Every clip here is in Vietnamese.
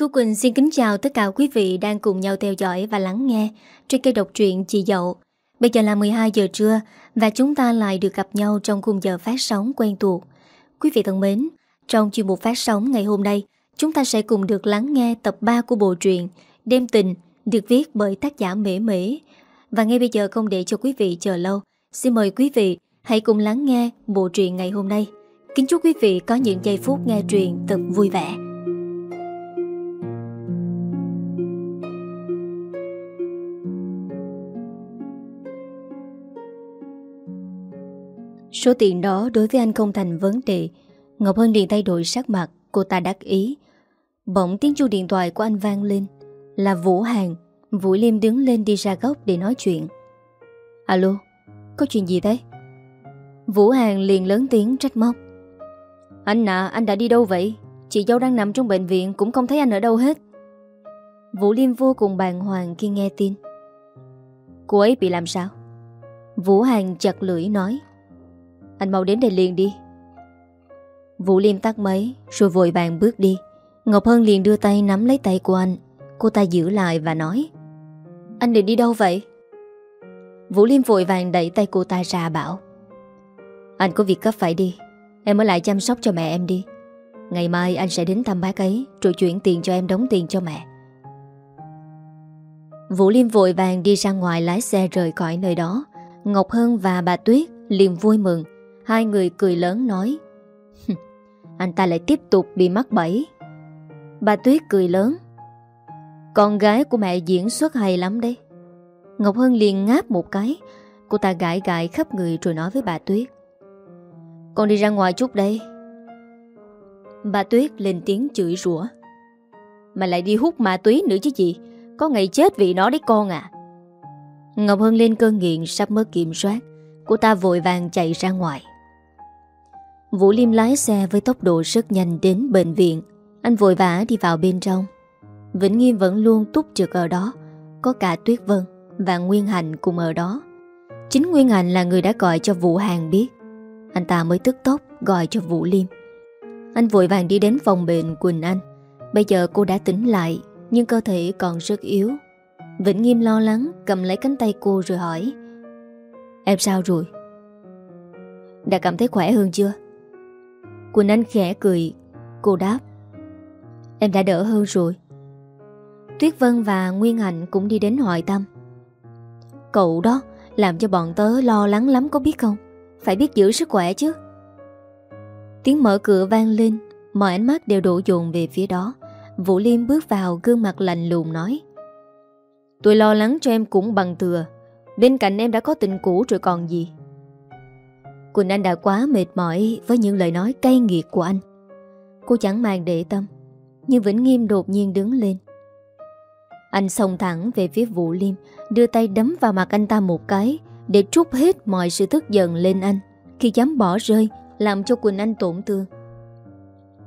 Tu Quỳnh xin kính chào tất cả quý vị đang cùng nhau theo dõi và lắng nghe trên kênh độc truyện Chị Dậu. Bây giờ là 12 giờ trưa và chúng ta lại được gặp nhau trong khung giờ phát sóng quen thuộc. Quý vị thân mến, trong chuyên mục phát sóng ngày hôm nay, chúng ta sẽ cùng được lắng nghe tập 3 của bộ truyện Đêm Tình được viết bởi tác giả Mễ Mễ. Và ngay bây giờ không để cho quý vị chờ lâu, xin mời quý vị hãy cùng lắng nghe bộ truyện ngày hôm nay. Kính chúc quý vị có những giây phút nghe truyện thật vui vẻ. Số tiền đó đối với anh không thành vấn đề. Ngọc Hân liền thay đổi sắc mặt, Cô ta đắc ý. Bỗng tiếng chuông điện thoại của anh vang lên. Là Vũ Hàng Vũ Liêm đứng lên đi ra góc để nói chuyện. Alo, Có chuyện gì thế? Vũ Hàng liền lớn tiếng trách móc. Anh à anh đã đi đâu vậy? Chị dâu đang nằm trong bệnh viện, Cũng không thấy anh ở đâu hết. Vũ Liêm vô cùng bàng hoàng khi nghe tin. Cô ấy bị làm sao? Vũ Hàng chặt lưỡi nói. Anh mau đến đây liền đi. Vũ Liêm tắt máy, Rồi vội vàng bước đi. Ngọc Hân liền đưa tay nắm lấy tay của anh. Cô ta giữ lại và nói, Anh định đi đâu vậy? Vũ Liêm vội vàng đẩy tay cô ta ra bảo, Anh có việc cấp phải đi. Em ở lại chăm sóc cho mẹ em đi. Ngày mai anh sẽ đến thăm bác ấy, Rồi chuyển tiền cho em, đóng tiền cho mẹ. Vũ Liêm vội vàng đi ra ngoài lái xe rời khỏi nơi đó. Ngọc Hân và bà Tuyết liền vui mừng. Hai người cười lớn nói Anh ta lại tiếp tục bị mắc bẫy. Bà Tuyết cười lớn, Con gái của mẹ diễn xuất hay lắm đấy. Ngọc Hân liền ngáp một cái, Cô ta gãi gãi khắp người rồi nói với bà Tuyết, Con đi ra ngoài chút đây. Bà Tuyết lên tiếng chửi rủa, Mà lại đi hút ma túy nữa chứ gì, Có ngày chết vì nó đấy con à. Ngọc Hân lên cơn nghiện sắp mất kiểm soát, Cô ta vội vàng chạy ra ngoài. Vũ Liêm lái xe với tốc độ rất nhanh đến bệnh viện. Anh vội vã đi vào bên trong. Vĩnh Nghiêm vẫn luôn túc trực ở đó, Có cả Tuyết Vân Và Nguyên Hành cùng ở đó. Chính Nguyên Hành là người đã gọi cho Vũ Hàng biết. Anh ta mới tức tốc gọi cho Vũ Liêm. Anh vội vàng đi đến phòng bệnh Quỳnh Anh. Bây giờ cô đã tỉnh lại, Nhưng cơ thể còn rất yếu. Vĩnh Nghiêm lo lắng, cầm lấy cánh tay cô rồi hỏi, Em sao rồi? Đã cảm thấy khỏe hơn chưa? Quỳnh Anh khẽ cười. Cô đáp, Em đã đỡ hơn rồi. Tuyết Vân và Nguyên Hạnh cũng đi đến hỏi tâm, Cậu đó Làm cho bọn tớ lo lắng lắm có biết không? Phải biết giữ sức khỏe chứ. Tiếng mở cửa vang lên, Mọi ánh mắt đều đổ dồn về phía đó. Vũ Liêm bước vào gương mặt lạnh lùng nói, Tôi lo lắng cho em cũng bằng thừa. Bên cạnh em đã có tình cũ rồi còn gì. Quỳnh Anh đã quá mệt mỏi Với những lời nói cay nghiệt của anh. Cô chẳng màng để tâm, Nhưng Vĩnh Nghiêm đột nhiên đứng lên. Anh xông thẳng về phía Vũ Liêm, Đưa tay đấm vào mặt anh ta một cái, Để trút hết mọi sự tức giận lên anh, Khi dám bỏ rơi, Làm cho Quỳnh Anh tổn thương.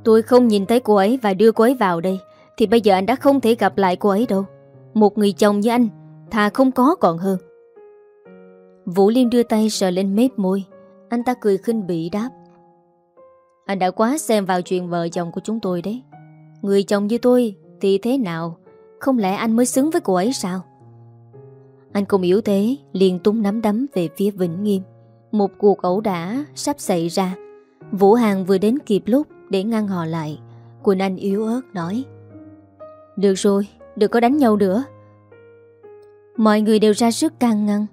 Tôi không nhìn thấy cô ấy và đưa cô ấy vào đây, Thì bây giờ anh đã không thể gặp lại cô ấy đâu. Một người chồng như anh, Thà không có còn hơn. Vũ Liêm đưa tay sờ lên mép môi anh ta cười khinh bỉ đáp. Anh đã quá xem vào chuyện vợ chồng của chúng tôi đấy. Người chồng như tôi Thì thế nào? Không lẽ anh mới xứng với cô ấy sao? Anh cũng yếu thế liền tung nắm đấm về phía Vĩnh Nghiêm. Một cuộc ẩu đả sắp xảy ra. Vũ Hàng vừa đến kịp lúc Để ngăn họ lại. Quỳnh Anh yếu ớt nói. Được rồi, đừng có đánh nhau nữa. Mọi người đều ra sức can ngăn.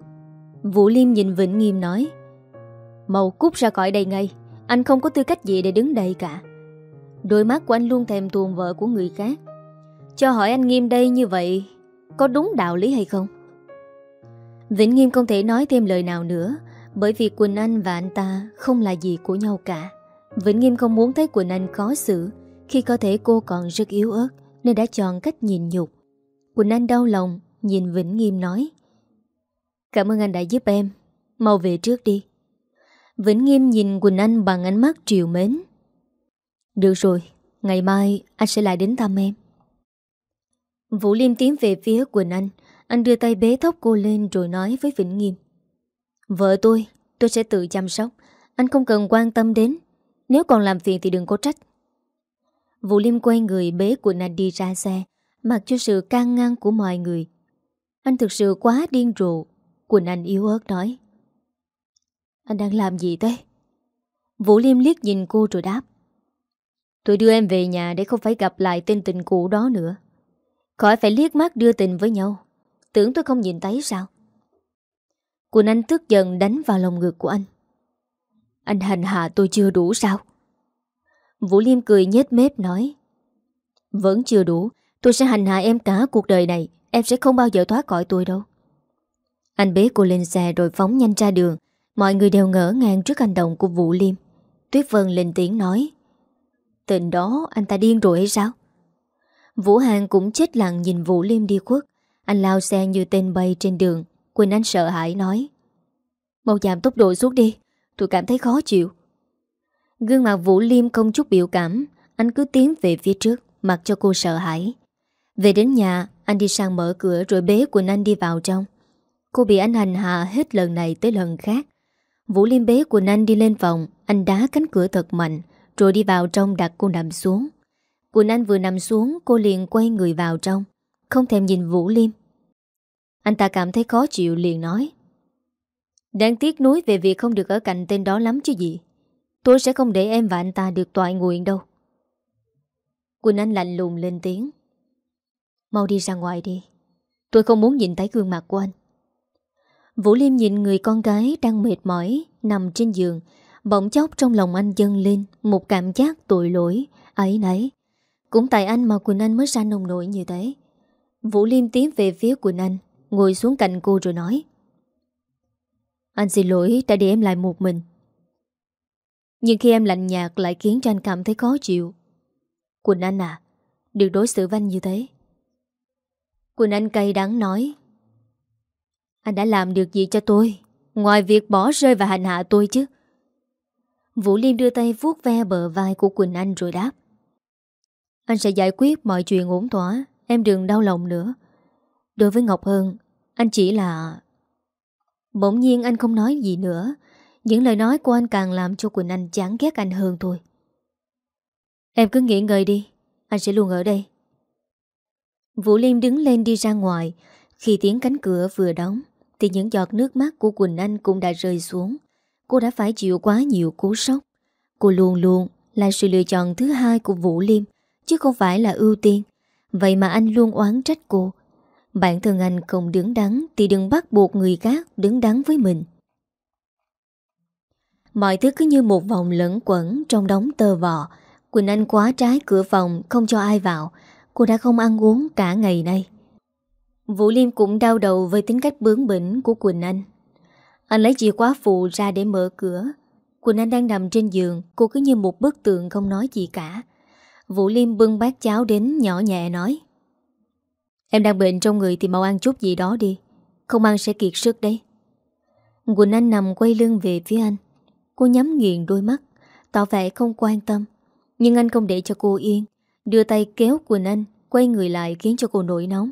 Vũ Liêm nhìn Vĩnh Nghiêm nói. Màu cút ra khỏi đây ngay. Anh không có tư cách gì để đứng đây cả. Đôi mắt của anh luôn thèm tuồn vợ của người khác. Cho hỏi anh Nghiêm đây như vậy, Có đúng đạo lý hay không? Vĩnh Nghiêm không thể nói thêm lời nào nữa, Bởi vì Quỳnh Anh và anh ta Không là gì của nhau cả. Vĩnh Nghiêm không muốn thấy Quỳnh Anh khó xử, Khi có thể cô còn rất yếu ớt, Nên đã chọn cách nhìn nhục. Quỳnh Anh đau lòng, Nhìn Vĩnh Nghiêm nói, Cảm ơn anh đã giúp em. Mau về trước đi. Vĩnh Nghiêm nhìn Quỳnh Anh bằng ánh mắt triều mến. Được rồi, Ngày mai anh sẽ lại đến thăm em. Vũ Liêm tiến về phía Quỳnh Anh. Anh đưa tay bế tóc cô lên rồi nói với Vĩnh Nghiêm. Vợ tôi Tôi sẽ tự chăm sóc. Anh không cần quan tâm đến. Nếu còn làm phiền thì đừng có trách. Vũ Liêm quay người bế Quỳnh Anh đi ra xe. Mặc cho sự can ngăn của mọi người. Anh thực sự quá điên rồ. Quỳnh Anh yếu ớt nói. Anh đang làm gì thế? Vũ Liêm liếc nhìn cô rồi đáp. Tôi đưa em về nhà để không phải gặp lại tên tình cũ đó nữa. Khỏi phải liếc mắt đưa tình với nhau. Tưởng tôi không nhìn thấy sao? Quỳnh Anh tức giận đánh vào lòng ngực của anh. Anh hành hạ tôi chưa đủ sao? Vũ Liêm cười nhếch mép nói. Vẫn chưa đủ. Tôi sẽ hành hạ em cả cuộc đời này. Em sẽ không bao giờ thoát khỏi tôi đâu. Anh bế cô lên xe rồi phóng nhanh ra đường. Mọi người đều ngỡ ngàng trước hành động của Vũ Liêm. Tuyết Vân lên tiếng nói, Tình đó anh ta điên rồi hay sao? Vũ Hàng cũng chết lặng nhìn Vũ Liêm đi khuất. Anh lao xe như tên bay trên đường, Quỳnh Anh sợ hãi nói, Mau giảm tốc độ xuống đi, Tôi cảm thấy khó chịu. Gương mặt Vũ Liêm không chút biểu cảm, Anh cứ tiến về phía trước, Mặc cho cô sợ hãi. Về đến nhà, anh đi sang mở cửa Rồi bế Quỳnh Anh đi vào trong. Cô bị anh hành hạ hết lần này tới lần khác. Vũ Liêm bế Quỳnh Anh đi lên phòng Anh đá cánh cửa thật mạnh, Rồi đi vào trong đặt cô nằm xuống. Quỳnh Anh vừa nằm xuống, Cô liền quay người vào trong, Không thèm nhìn Vũ Liêm Anh ta cảm thấy khó chịu liền nói Đang tiếc nuối về việc không được ở cạnh tên đó lắm chứ gì. Tôi sẽ không để em và anh ta được toại nguyện đâu. Quỳnh Anh lạnh lùng lên tiếng, Mau đi ra ngoài đi. Tôi không muốn nhìn thấy gương mặt của anh. Vũ Liêm nhìn người con gái đang mệt mỏi Nằm trên giường. Bỗng chốc trong lòng anh dâng lên Một cảm giác tội lỗi. Ấy nấy. Cũng tại anh mà Quỳnh Anh mới ra nông nổi như thế. Vũ Liêm tiến về phía Quỳnh Anh, Ngồi xuống cạnh cô rồi nói. Anh xin lỗi, đã để em lại một mình. Nhưng khi em lạnh nhạt lại khiến cho anh cảm thấy khó chịu. Quỳnh Anh à Đừng đối xử với anh như thế. Quỳnh Anh cay đắng nói. Anh đã làm được gì cho tôi? Ngoài việc bỏ rơi và hành hạ tôi chứ. Vũ Liêm đưa tay vuốt ve bờ vai của Quỳnh Anh rồi đáp. Anh sẽ giải quyết mọi chuyện ổn thỏa, Em đừng đau lòng nữa. Đối với Ngọc Hơn Anh chỉ là Bỗng nhiên anh không nói gì nữa. Những lời nói của anh càng làm cho Quỳnh Anh chán ghét anh hơn thôi. Em cứ nghỉ ngơi đi, Anh sẽ luôn ở đây. Vũ Liêm đứng lên đi ra ngoài Khi tiếng cánh cửa vừa đóng. Thì những giọt nước mắt của Quỳnh Anh cũng đã rơi xuống. Cô đã phải chịu quá nhiều cú sốc. Cô luôn luôn là sự lựa chọn thứ hai của Vũ Liêm, Chứ không phải là ưu tiên. Vậy mà anh luôn oán trách cô. Bản thân anh không đứng đắn Thì đừng bắt buộc người khác đứng đắn với mình. Mọi thứ cứ như một vòng lẫn quẩn Trong đống tơ vò. Quỳnh Anh quá trái cửa phòng, Không cho ai vào. Cô đã không ăn uống cả ngày nay. Vũ Liêm cũng đau đầu với tính cách bướng bỉnh của Quỳnh Anh. Anh lấy chìa khóa phụ ra để mở cửa. Quỳnh Anh đang nằm trên giường, Cô cứ như một bức tượng không nói gì cả. Vũ Liêm bưng bát cháo đến nhỏ nhẹ nói, Em đang bệnh trong người thì mau ăn chút gì đó đi. Không ăn sẽ kiệt sức đấy. Quỳnh Anh nằm quay lưng về phía anh. Cô nhắm nghiền đôi mắt, Tỏ vẻ không quan tâm. Nhưng anh không để cho cô yên, Đưa tay kéo Quỳnh Anh, Quay người lại khiến cho cô nổi nóng.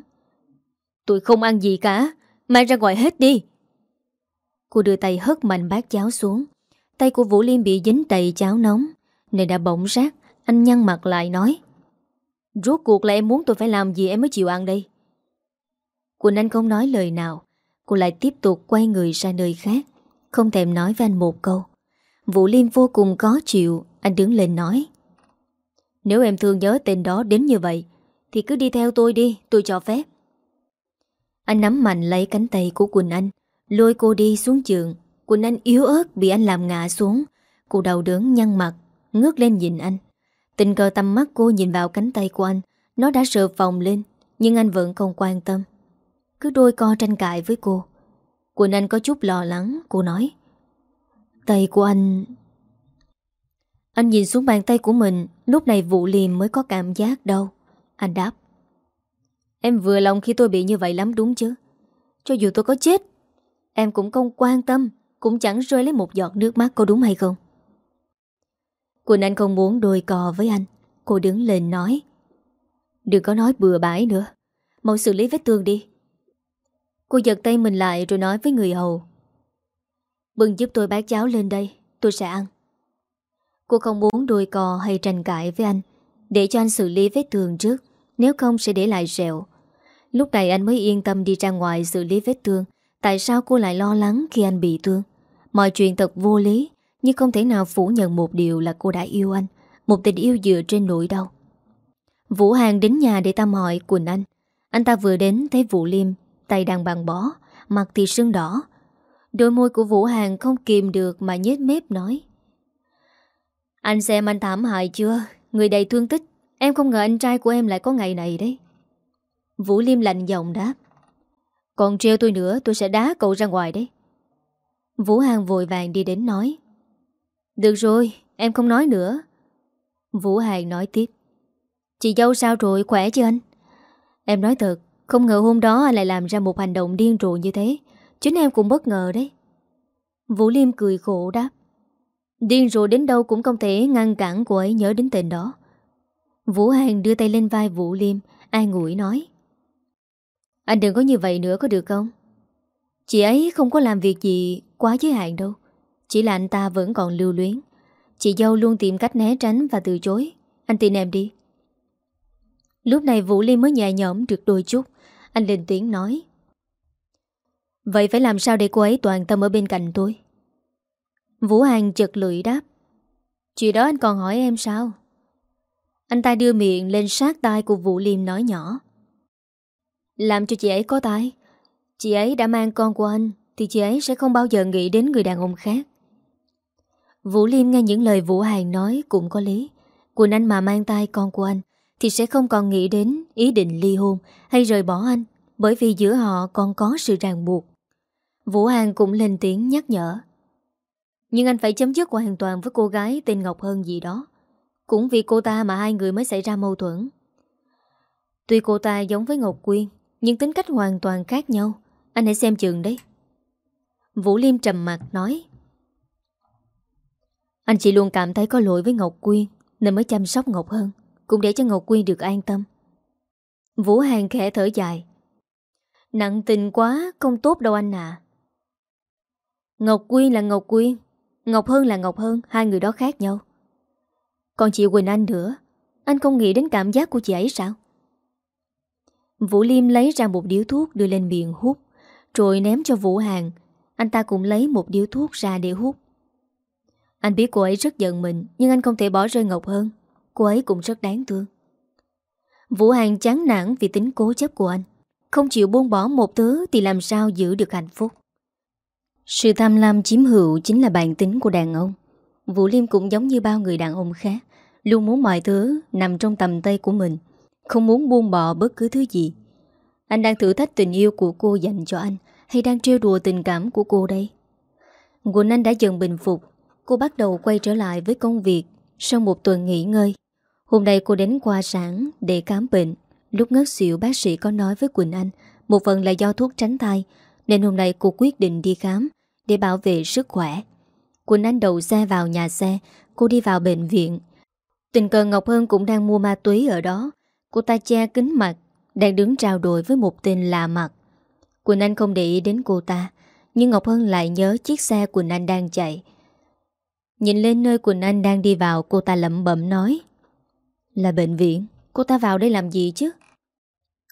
Tôi không ăn gì cả. Mang ra ngoài hết đi. Cô đưa tay hất mạnh bát cháo xuống. Tay của Vũ Liêm bị dính đầy cháo nóng, Nên đã bỗng rác Anh nhăn mặt lại nói, Rốt cuộc là em muốn tôi phải làm gì em mới chịu ăn đây? Quỳnh Anh không nói lời nào. Cô lại tiếp tục quay người ra nơi khác, Không thèm nói với anh một câu. Vũ Liêm vô cùng có chịu. Anh đứng lên nói, Nếu em thương nhớ tên đó đến như vậy, Thì cứ đi theo tôi đi, Tôi cho phép. Anh nắm mạnh lấy cánh tay của Quỳnh Anh, Lôi cô đi xuống giường. Quỳnh Anh yếu ớt bị anh làm ngã xuống. Cô đầu đớn nhăn mặt, Ngước lên nhìn anh. Tình cờ tầm mắt cô nhìn vào cánh tay của anh, Nó đã sợ vòng lên, Nhưng anh vẫn không quan tâm. Cứ đôi co tranh cãi với cô. Quỳnh Anh có chút lo lắng, Cô nói. Tay của anh... Anh nhìn xuống bàn tay của mình, Lúc này vụ liềm mới có cảm giác đâu Anh đáp. Em vừa lòng khi tôi bị như vậy lắm đúng chứ? Cho dù tôi có chết, Em cũng không quan tâm, Cũng chẳng rơi lấy một giọt nước mắt có đúng hay không. Quỳnh Anh không muốn đôi cò với anh. Cô đứng lên nói, Đừng có nói bừa bãi nữa. Mau xử lý vết thương đi. Cô giật tay mình lại rồi nói với người hầu, Bưng giúp tôi bát cháo lên đây, Tôi sẽ ăn. Cô không muốn đôi cò hay tranh cãi với anh. Để cho anh xử lý vết thương trước nếu không sẽ để lại rẹo. Lúc này anh mới yên tâm đi ra ngoài xử lý vết thương. Tại sao cô lại lo lắng khi anh bị thương? Mọi chuyện thật vô lý, Nhưng không thể nào phủ nhận một điều là cô đã yêu anh. Một tình yêu dựa trên nỗi đau. Vũ Hàng đến nhà để thăm hỏi Quỳnh Anh. Anh ta vừa đến thấy Vũ Liêm, Tay đang bàn bó, Mặt thì sưng đỏ. Đôi môi của Vũ Hàng không kìm được mà nhếch mép nói. Anh xem anh thảm hại chưa? Người đầy thương tích Em không ngờ anh trai của em lại có ngày này đấy. Vũ Liêm lạnh giọng đáp. Còn treo tôi nữa, tôi sẽ đá cậu ra ngoài đấy. Vũ Hàng vội vàng đi đến nói. Được rồi, em không nói nữa. Vũ Hàng nói tiếp. Chị dâu sao rồi, khỏe chứ anh? Em nói thật, Không ngờ hôm đó anh lại làm ra một hành động điên rồ như thế. Chính em cũng bất ngờ đấy. Vũ Liêm cười khổ đáp. Điên rồ đến đâu cũng không thể ngăn cản cô ấy nhớ đến tên đó. Vũ Hàng đưa tay lên vai Vũ Liêm Ai ngủi nói. Anh đừng có như vậy nữa có được không? Chị ấy không có làm việc gì Quá giới hạn đâu. Chỉ là anh ta vẫn còn lưu luyến. Chị dâu luôn tìm cách né tránh và từ chối. Anh tin em đi. Lúc này Vũ Liêm mới nhẹ nhõm được đôi chút. Anh lên tiếng nói. Vậy phải làm sao để cô ấy toàn tâm ở bên cạnh tôi? Vũ Hàng chật lưỡi đáp. Chuyện đó anh còn hỏi em sao? Anh ta đưa miệng lên sát tai của Vũ Liêm nói nhỏ. Làm cho chị ấy có tai. Chị ấy đã mang con của anh, Thì chị ấy sẽ không bao giờ nghĩ đến người đàn ông khác. Vũ Liêm nghe những lời Vũ Hàng nói cũng có lý. Quỳnh Anh mà mang tay con của anh Thì sẽ không còn nghĩ đến ý định ly hôn Hay rời bỏ anh, Bởi vì giữa họ còn có sự ràng buộc. Vũ Hàng cũng lên tiếng nhắc nhở. Nhưng anh phải chấm dứt hoàn toàn với cô gái tên Ngọc hơn gì đó. Cũng vì cô ta mà hai người mới xảy ra mâu thuẫn. Tuy cô ta giống với Ngọc Quyên Nhưng tính cách hoàn toàn khác nhau. Anh hãy xem chừng đấy. Vũ Liêm trầm mặt nói Anh chỉ luôn cảm thấy có lỗi với Ngọc Quyên Nên mới chăm sóc Ngọc hơn, Cũng để cho Ngọc Quyên được an tâm. Vũ Hàng khẽ thở dài Nặng tình quá Không tốt đâu anh à Ngọc Quyên là Ngọc Quyên Ngọc hơn là Ngọc hơn, Hai người đó khác nhau. Còn chị Quỳnh Anh nữa. Anh không nghĩ đến cảm giác của chị ấy sao? Vũ Liêm lấy ra một điếu thuốc Đưa lên miệng hút Rồi ném cho Vũ Hàng. Anh ta cũng lấy một điếu thuốc ra để hút. Anh biết cô ấy rất giận mình Nhưng anh không thể bỏ rơi Ngọc hơn Cô ấy cũng rất đáng thương. Vũ Hàng chán nản vì tính cố chấp của anh. Không chịu buông bỏ một thứ Thì làm sao giữ được hạnh phúc? Sự tham lam chiếm hữu chính là bản tính của đàn ông. Vũ Liêm cũng giống như bao người đàn ông khác, luôn muốn mọi thứ nằm trong tầm tay của mình, không muốn buông bỏ bất cứ thứ gì. Anh đang thử thách tình yêu của cô dành cho anh, hay đang trêu đùa tình cảm của cô đây? Quỳnh Anh đã dần bình phục, cô bắt đầu quay trở lại với công việc sau một tuần nghỉ ngơi. Hôm nay cô đến qua sản để khám bệnh. Lúc ngất xỉu bác sĩ có nói với Quỳnh Anh, một phần là do thuốc tránh thai, nên hôm nay cô quyết định đi khám để bảo vệ sức khỏe. Quỳnh Anh đầu xe vào nhà xe, cô đi vào bệnh viện. Tình cờ Ngọc Hân cũng đang mua ma túy ở đó. Cô ta che kính mặt, đang đứng trao đổi với một tên lạ mặt. Quỳnh Anh không để ý đến cô ta, nhưng Ngọc Hân lại nhớ chiếc xe Quỳnh Anh đang chạy. Nhìn lên nơi Quỳnh Anh đang đi vào, cô ta lẩm bẩm nói. Là bệnh viện, cô ta vào đây làm gì chứ?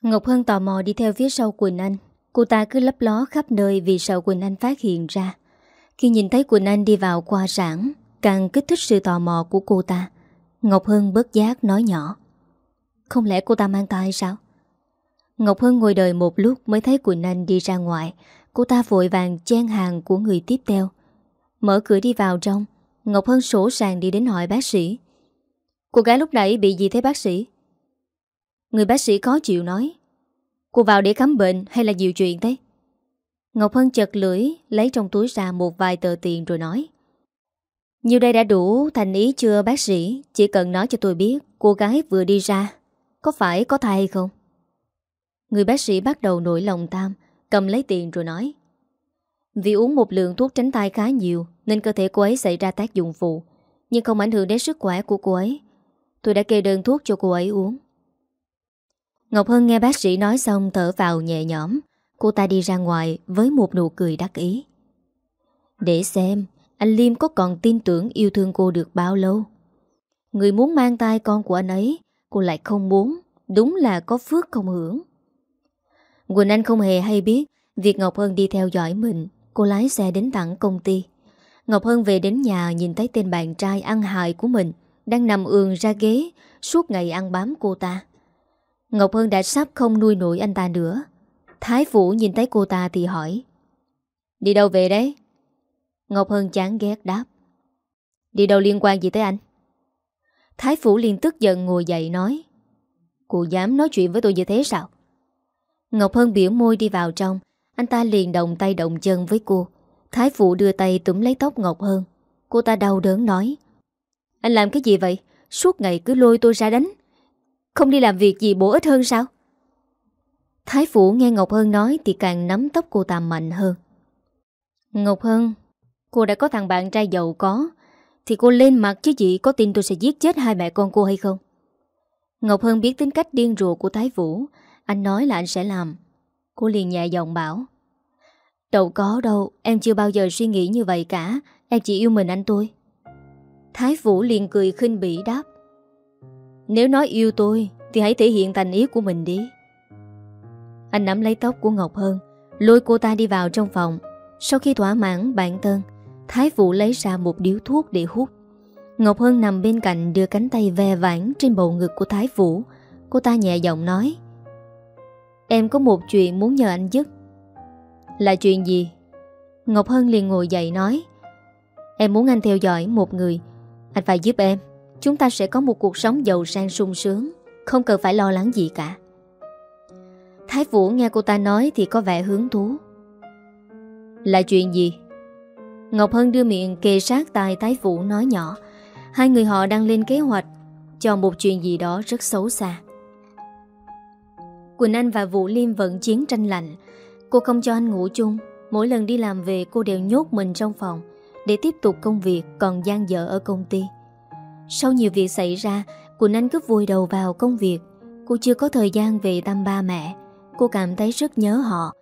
Ngọc Hân tò mò đi theo phía sau Quỳnh Anh Cô ta cứ lấp ló khắp nơi vì sợ Quỳnh Anh phát hiện ra. Khi nhìn thấy Quỳnh Anh đi vào qua sản, càng kích thích sự tò mò của cô ta. Ngọc Hưng bớt giác nói nhỏ. Không lẽ cô ta mang tay sao? Ngọc Hưng ngồi đợi một lúc mới thấy Quỳnh Anh đi ra ngoài. Cô ta vội vàng chen hàng của người tiếp theo. Mở cửa đi vào trong, Ngọc Hân sổ sàng đi đến hỏi bác sĩ. Cô gái lúc nãy bị gì thế bác sĩ? Người bác sĩ có chịu nói Cô vào để khám bệnh hay là dịu chuyện thế? Ngọc Hân chật lưỡi Lấy trong túi ra một vài tờ tiền rồi nói nhiều đây đã đủ, thành ý chưa, bác sĩ? Chỉ cần nói cho tôi biết, Cô gái vừa đi ra, Có phải có thai hay không? Người bác sĩ bắt đầu nổi lòng tam Cầm lấy tiền rồi nói. Vì uống một lượng thuốc tránh thai khá nhiều, Nên cơ thể cô ấy xảy ra tác dụng phụ, Nhưng không ảnh hưởng đến sức khỏe của cô ấy. Tôi đã kê đơn thuốc cho cô ấy uống. Ngọc Hân nghe bác sĩ nói xong, thở vào nhẹ nhõm. Cô ta đi ra ngoài với một nụ cười đắc ý. Để xem anh Liêm có còn tin tưởng yêu thương cô được bao lâu? Người muốn mang tay con của anh ấy, Cô lại không muốn. Đúng là có phước không hưởng. Quỳnh Anh không hề hay biết, Việc Ngọc Hân đi theo dõi mình, Cô lái xe đến tặng công ty. Ngọc Hân về đến nhà nhìn thấy tên bạn trai ăn hại của mình Đang nằm ường ra ghế Suốt ngày ăn bám cô ta. Ngọc Hân đã sắp không nuôi nổi anh ta nữa. Thái Vũ nhìn thấy cô ta thì hỏi, Đi đâu về đấy? Ngọc Hân chán ghét đáp Đi đâu liên quan gì tới anh? Thái Phủ liền tức giận ngồi dậy nói Cô dám nói chuyện với tôi như thế sao? Ngọc Hân biểu môi đi vào trong Anh ta liền động tay động chân với cô Thái Phủ đưa tay túm lấy tóc Ngọc Hân Cô ta đau đớn nói Anh làm cái gì vậy? Suốt ngày cứ lôi tôi ra đánh Không đi làm việc gì bổ ích hơn sao? Thái Phủ nghe Ngọc Hân nói Thì càng nắm tóc cô ta mạnh hơn Ngọc Hân Cô đã có thằng bạn trai giàu có. Thì cô lên mặt chứ gì, có tin tôi sẽ giết chết hai mẹ con cô hay không? Ngọc Hân biết tính cách điên rùa của Thái Vũ. Anh nói là anh sẽ làm. Cô liền nhẹ giọng bảo, Đâu có đâu, Em chưa bao giờ suy nghĩ như vậy cả. Em chỉ yêu mình anh tôi Thái Vũ liền cười khinh bỉ đáp, Nếu nói yêu tôi, Thì hãy thể hiện thành ý của mình đi. Anh nắm lấy tóc của Ngọc Hân, Lôi cô ta đi vào trong phòng. Sau khi thỏa mãn bản thân Thái Vũ lấy ra một điếu thuốc để hút Ngọc Hân nằm bên cạnh đưa cánh tay ve vãn trên bầu ngực của Thái Vũ. Cô ta nhẹ giọng nói, Em có một chuyện muốn nhờ anh giúp. Là chuyện gì? Ngọc Hân liền ngồi dậy nói, Em muốn anh theo dõi một người Anh phải giúp em Chúng ta sẽ có một cuộc sống giàu sang sung sướng, Không cần phải lo lắng gì cả Thái Vũ nghe cô ta nói Thì có vẻ hứng thú Là chuyện gì? Ngọc Hân đưa miệng kề sát tai Thái Vũ nói nhỏ. Hai người họ đang lên kế hoạch Cho một chuyện gì đó rất xấu xa. Quỳnh Anh và Vũ Liêm vẫn chiến tranh lạnh. Cô không cho anh ngủ chung. Mỗi lần đi làm về, cô đều nhốt mình trong phòng Để tiếp tục công việc còn gian dở ở công ty. Sau nhiều việc xảy ra, Quỳnh Anh cứ vùi đầu vào công việc. Cô chưa có thời gian về thăm ba mẹ. Cô cảm thấy rất nhớ họ.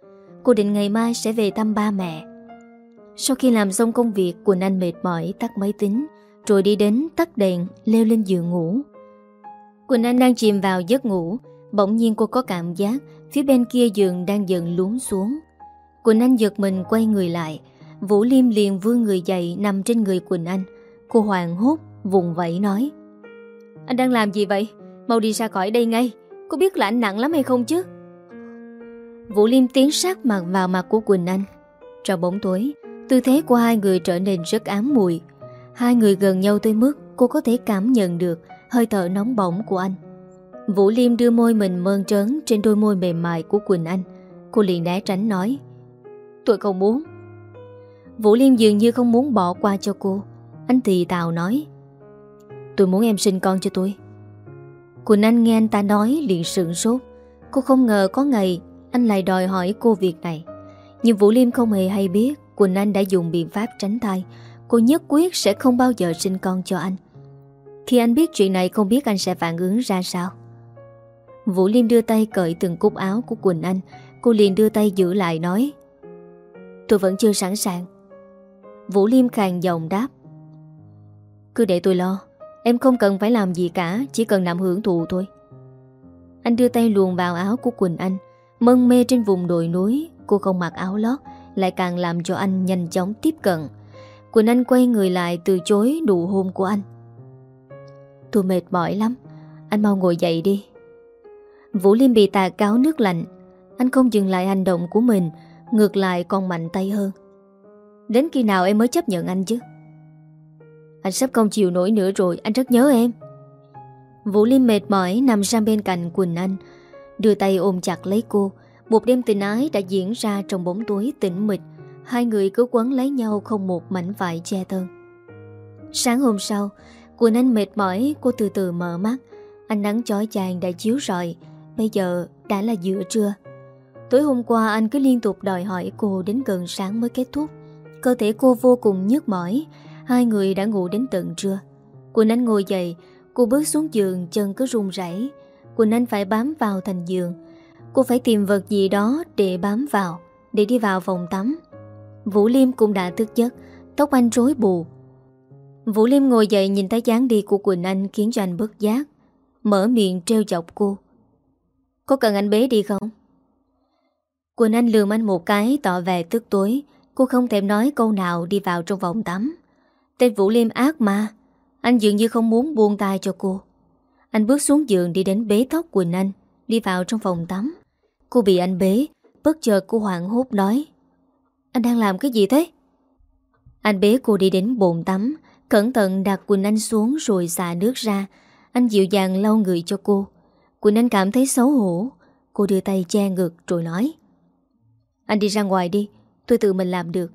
Cô định ngày mai sẽ về thăm ba mẹ. Sau khi làm xong công việc, Quỳnh Anh mệt mỏi, tắt máy tính, rồi đi đến tắt đèn, Leo lên giường ngủ. Quỳnh Anh đang chìm vào giấc ngủ, Bỗng nhiên cô có cảm giác Phía bên kia giường đang dần lún xuống. Quỳnh Anh giật mình quay người lại, Vũ Liêm liền vươn người dậy Nằm trên người Quỳnh Anh. Cô hoàng hốt, vùng vẫy nói, Anh đang làm gì vậy? Mau đi ra khỏi đây ngay. Cô biết là anh nặng lắm hay không chứ? Vũ Liêm tiến sát mặt vào mặt của Quỳnh Anh. Trong bóng tối Tư thế của hai người trở nên rất ám mùi Hai người gần nhau tới mức cô có thể cảm nhận được hơi thở nóng bỏng của anh. Vũ Liêm đưa môi mình mơn trớn trên đôi môi mềm mại của Quỳnh Anh. Cô liền né tránh nói, Tôi không muốn. Vũ Liêm dường như không muốn bỏ qua cho cô. Anh thì tào nói, Tôi muốn em sinh con cho tôi. Quỳnh Anh nghe anh ta nói liền sượng sốt. Cô không ngờ có ngày anh lại đòi hỏi cô việc này. Nhưng Vũ Liêm không hề hay biết Quỳnh Anh đã dùng biện pháp tránh thai. Cô nhất quyết sẽ không bao giờ sinh con cho anh. Khi anh biết chuyện này, không biết anh sẽ phản ứng ra sao. Vũ Liêm đưa tay cởi từng cúc áo của Quỳnh Anh. Cô liền đưa tay giữ lại, nói, Tôi vẫn chưa sẵn sàng. Vũ Liêm khàn giọng đáp, Cứ để tôi lo. Em không cần phải làm gì cả, Chỉ cần nằm hưởng thụ thôi. Anh đưa tay luồn vào áo của Quỳnh Anh. Mân mê trên vùng đồi núi, Cô không mặc áo lót lại càng làm cho anh nhanh chóng tiếp cận. Quỳnh Anh quay người lại từ chối đủ hôn của anh. Tôi mệt mỏi lắm, Anh mau ngồi dậy đi. Vũ Liêm bị tà cáo nước lạnh, Anh không dừng lại hành động của mình, Ngược lại còn mạnh tay hơn. Đến khi nào em mới chấp nhận anh chứ? Anh sắp không chịu nổi nữa rồi, Anh rất nhớ em. Vũ Liêm mệt mỏi nằm sang bên cạnh Quỳnh Anh, Đưa tay ôm chặt lấy cô một đêm tình ái đã diễn ra trong bóng tối tĩnh mịch. Hai người cứ quấn lấy nhau không một mảnh vải che thân. Sáng hôm sau Quỳnh Anh mệt mỏi, Cô từ từ mở mắt. Ánh nắng chói chàng đã chiếu rọi. Bây giờ đã là giữa trưa. Tối hôm qua anh cứ liên tục đòi hỏi cô Đến gần sáng mới kết thúc. Cơ thể cô vô cùng nhức mỏi. Hai người đã ngủ đến tận trưa. Quỳnh Anh ngồi dậy, Cô bước xuống giường, chân cứ run rẩy. Quỳnh Anh phải bám vào thành giường. Cô phải tìm vật gì đó để bám vào, Để đi vào phòng tắm. Vũ Liêm cũng đã thức giấc, Tóc anh rối bù. Vũ Liêm ngồi dậy nhìn thấy dáng đi của Quỳnh Anh Khiến cho anh bất giác, Mở miệng treo chọc cô. Có cần anh bế đi không? Quỳnh Anh lườm anh một cái, tỏ vẻ tức tối. Cô không thèm nói câu nào đi vào trong vòng tắm. Tên Vũ Liêm ác mà Anh dường như không muốn buông tay cho cô. Anh bước xuống giường đi đến bế tóc Quỳnh Anh, Đi vào trong phòng tắm. Cô bị anh bế, Bất chợt cô hoảng hốt nói. Anh đang làm cái gì thế? Anh bế cô đi đến bồn tắm, Cẩn thận đặt Quỳnh Anh xuống rồi xả nước ra. Anh dịu dàng lau người cho cô. Quỳnh Anh cảm thấy xấu hổ. Cô đưa tay che ngực rồi nói. Anh đi ra ngoài đi, Tôi tự mình làm được.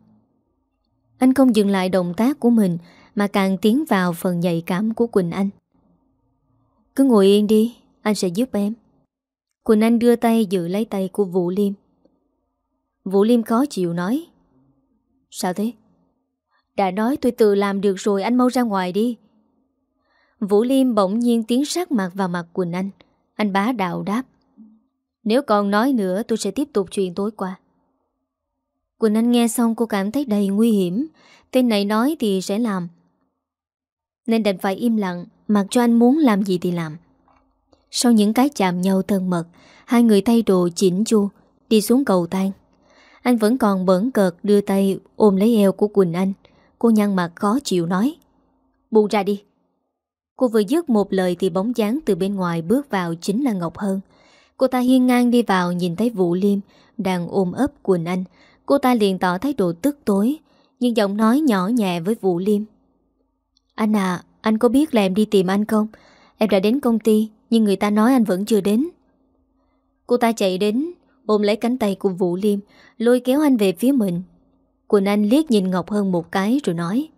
Anh không dừng lại động tác của mình, Mà càng tiến vào phần nhạy cảm của Quỳnh Anh. Cứ ngồi yên đi, Anh sẽ giúp em. Quỳnh Anh đưa tay giữ lấy tay của Vũ Liêm. Vũ Liêm khó chịu nói, Sao thế? Đã nói tôi tự làm được rồi, anh mau ra ngoài đi. Vũ Liêm bỗng nhiên tiến sát mặt vào mặt Quỳnh Anh. Anh bá đạo đáp, Nếu còn nói nữa, tôi sẽ tiếp tục chuyện tối qua. Quỳnh Anh nghe xong cô cảm thấy đầy nguy hiểm. Tên này nói thì sẽ làm. Nên đành phải im lặng, Mặc cho anh muốn làm gì thì làm. Sau những cái chạm nhau thân mật, Hai người thay đồ chỉnh chu, Đi xuống cầu thang. Anh vẫn còn bẩn cợt đưa tay ôm lấy eo của Quỳnh Anh. Cô nhăn mặt khó chịu nói, Buông ra đi. Cô vừa dứt một lời thì bóng dáng từ bên ngoài bước vào chính là Ngọc Hơn Cô ta hiên ngang đi vào nhìn thấy Vũ Liêm Đang ôm ấp Quỳnh Anh. Cô ta liền tỏ thái độ tức tối, Nhưng giọng nói nhỏ nhẹ với Vũ Liêm. Anh à Anh có biết là em đi tìm anh không? Em đã đến công ty nhưng người ta nói anh vẫn chưa đến. Cô ta chạy đến, Ôm lấy cánh tay của Vũ Liêm, Lôi kéo anh về phía mình. Quỳnh Anh liếc nhìn Ngọc Hân một cái rồi nói,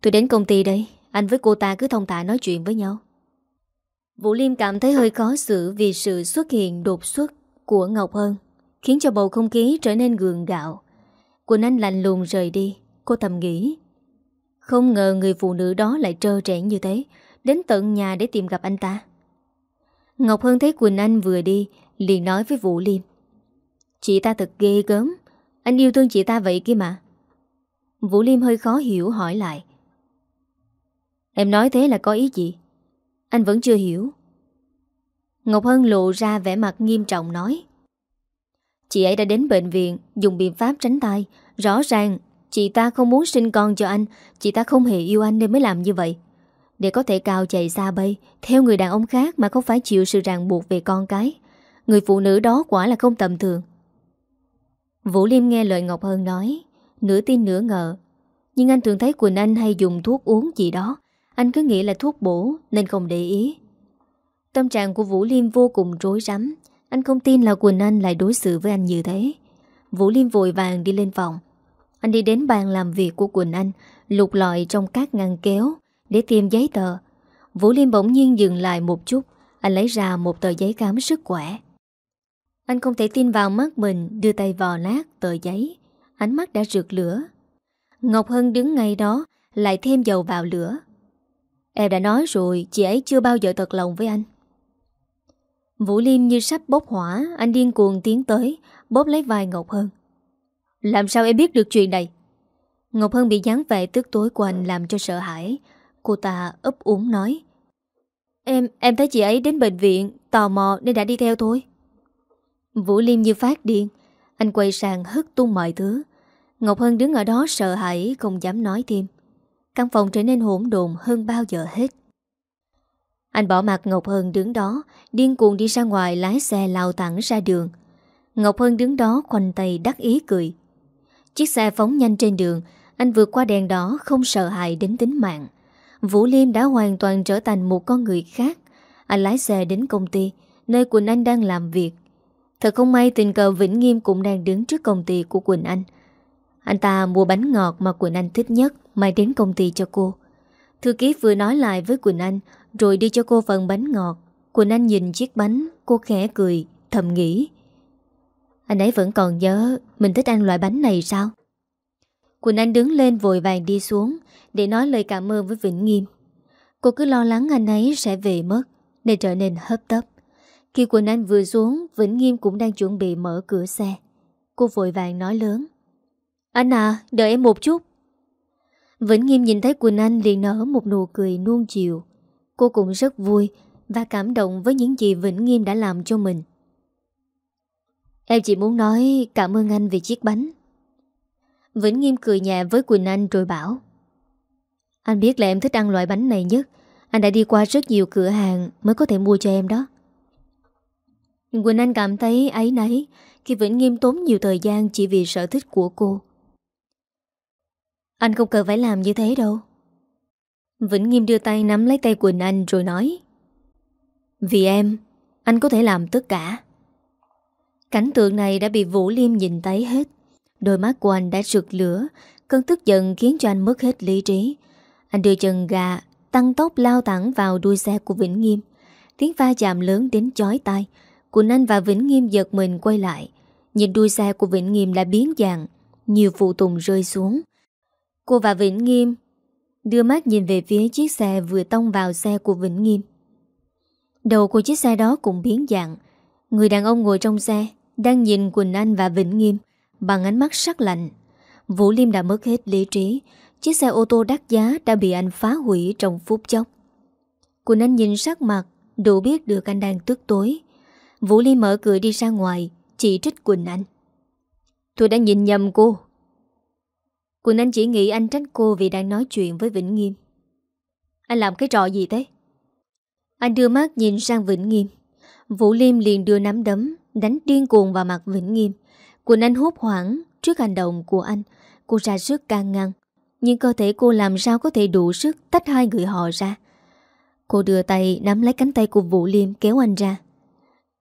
Tôi đến công ty đây, Anh với cô ta cứ thông tạ nói chuyện với nhau. Vũ Liêm cảm thấy hơi khó xử Vì sự xuất hiện đột xuất Của Ngọc Hân, Khiến cho bầu không khí trở nên gượng gạo. Quỳnh Anh lạnh lùng rời đi. Cô thầm nghĩ, Không ngờ người phụ nữ đó lại trơ trẻ như thế. Đến tận nhà để tìm gặp anh ta. Ngọc Hân thấy Quỳnh Anh vừa đi, Liền nói với Vũ Liêm. Chị ta thật ghê gớm, anh yêu thương chị ta vậy kia mà. Vũ Liêm hơi khó hiểu hỏi lại. Em nói thế là có ý gì? Anh vẫn chưa hiểu. Ngọc Hân lộ ra vẻ mặt nghiêm trọng nói. Chị ấy đã đến bệnh viện, Dùng biện pháp tránh tay Rõ ràng, chị ta không muốn sinh con cho anh, Chị ta không hề yêu anh nên mới làm như vậy. Để có thể cao chạy xa bay, Theo người đàn ông khác mà không phải chịu sự ràng buộc về con cái. Người phụ nữ đó quả là không tầm thường. Vũ Liêm nghe lời Ngọc Hân nói, Nửa tin nửa ngờ. Nhưng anh thường thấy Quỳnh Anh hay dùng thuốc uống gì đó. Anh cứ nghĩ là thuốc bổ, Nên không để ý. Tâm trạng của Vũ Liêm vô cùng rối rắm. Anh không tin là Quỳnh Anh lại đối xử với anh như thế. Vũ Liêm vội vàng đi lên phòng. Anh đi đến bàn làm việc của Quỳnh Anh, Lục lọi trong các ngăn kéo. Để tìm giấy tờ, Vũ Liêm bỗng nhiên dừng lại một chút. Anh lấy ra một tờ giấy khám sức khỏe. Anh không thể tin vào mắt mình, Đưa tay vò nát tờ giấy. Ánh mắt đã rượt lửa. Ngọc Hân đứng ngay đó, Lại thêm dầu vào lửa. Em đã nói rồi, Chị ấy chưa bao giờ thật lòng với anh. Vũ Liêm như sắp bốc hỏa, Anh điên cuồng tiến tới, Bóp lấy vai Ngọc Hân. Làm sao em biết được chuyện này? Ngọc Hân bị dáng vẻ tức tối của anh Làm cho sợ hãi. Cô ta ấp úng nói. Em, em thấy chị ấy đến bệnh viện Tò mò nên đã đi theo thôi. Vũ Liêm như phát điên. Anh quay sang hất tung mọi thứ. Ngọc Hân đứng ở đó sợ hãi Không dám nói thêm. Căn phòng trở nên hỗn độn hơn bao giờ hết. Anh bỏ mặt Ngọc Hân đứng đó Điên cuồng đi ra ngoài Lái xe lao thẳng ra đường. Ngọc Hân đứng đó khoanh tay đắc ý cười. Chiếc xe phóng nhanh trên đường Anh vượt qua đèn đỏ Không sợ hãi đến tính mạng. Vũ Liêm đã hoàn toàn trở thành một con người khác Anh lái xe đến công ty Nơi Quỳnh Anh đang làm việc Thật không may tình cờ Vĩnh Nghiêm cũng đang đứng trước công ty của Quỳnh Anh. Anh ta mua bánh ngọt mà Quỳnh Anh thích nhất mai đến công ty cho cô. Thư ký vừa nói lại với Quỳnh Anh rồi đi cho cô phần bánh ngọt. Quỳnh Anh nhìn chiếc bánh, cô khẽ cười, thầm nghĩ. Anh ấy vẫn còn nhớ mình thích ăn loại bánh này sao? Quỳnh Anh đứng lên vội vàng đi xuống, để nói lời cảm ơn với Vĩnh Nghiêm. Cô cứ lo lắng anh ấy sẽ về mất, nên trở nên hấp tấp. Khi Quỳnh Anh vừa xuống, Vĩnh Nghiêm cũng đang chuẩn bị mở cửa xe. Cô vội vàng nói lớn. Anh à đợi em một chút. Vĩnh Nghiêm nhìn thấy Quỳnh Anh liền nở một nụ cười nuông chiều. Cô cũng rất vui Và cảm động với những gì Vĩnh Nghiêm đã làm cho mình. Em chỉ muốn nói cảm ơn anh vì chiếc bánh. Vĩnh Nghiêm cười nhẹ với Quỳnh Anh rồi bảo. Anh biết là em thích ăn loại bánh này nhất. Anh đã đi qua rất nhiều cửa hàng mới có thể mua cho em đó. Quỳnh Anh cảm thấy ấy nấy Khi Vĩnh Nghiêm tốn nhiều thời gian chỉ vì sở thích của cô. Anh không cần phải làm như thế đâu. Vĩnh Nghiêm đưa tay nắm lấy tay Quỳnh Anh rồi nói. Vì em, anh có thể làm tất cả. Cảnh tượng này đã bị Vũ Liêm nhìn thấy hết. Đôi mắt của anh đã rực lửa, Cơn tức giận khiến cho anh mất hết lý trí. Anh đưa chân gà, Tăng tốc lao thẳng vào đuôi xe của Vĩnh Nghiêm. Tiếng va chạm lớn đến chói tai. Quỳnh Anh và Vĩnh Nghiêm giật mình quay lại. Nhìn đuôi xe của Vĩnh Nghiêm đã biến dạng Nhiều phụ tùng rơi xuống. Cô và Vĩnh Nghiêm Đưa mắt nhìn về phía chiếc xe vừa tông vào xe của Vĩnh Nghiêm. Đầu của chiếc xe đó cũng biến dạng. Người đàn ông ngồi trong xe Đang nhìn Quỳnh Anh và Vĩnh Nghiêm. Bằng ánh mắt sắc lạnh. Vũ Liêm đã mất hết lý trí. Chiếc xe ô tô đắt giá đã bị anh phá hủy trong phút chốc. Quỳnh Anh nhìn sắc mặt, Đủ biết được anh đang tức tối. Vũ Liêm mở cửa đi ra ngoài, Chỉ trích Quỳnh Anh. Tôi đã nhìn nhầm cô. Quỳnh Anh chỉ nghĩ anh trách cô Vì đang nói chuyện với Vĩnh Nghiêm. Anh làm cái trò gì thế? Anh đưa mắt nhìn sang Vĩnh Nghiêm. Vũ Liêm liền đưa nắm đấm, Đánh điên cuồng vào mặt Vĩnh Nghiêm. Quỳnh Anh hốt hoảng trước hành động của anh. Cô ra sức can ngăn, Nhưng cơ thể cô làm sao có thể đủ sức Tách hai người họ ra. Cô đưa tay nắm lấy cánh tay của Vũ Liêm Kéo anh ra.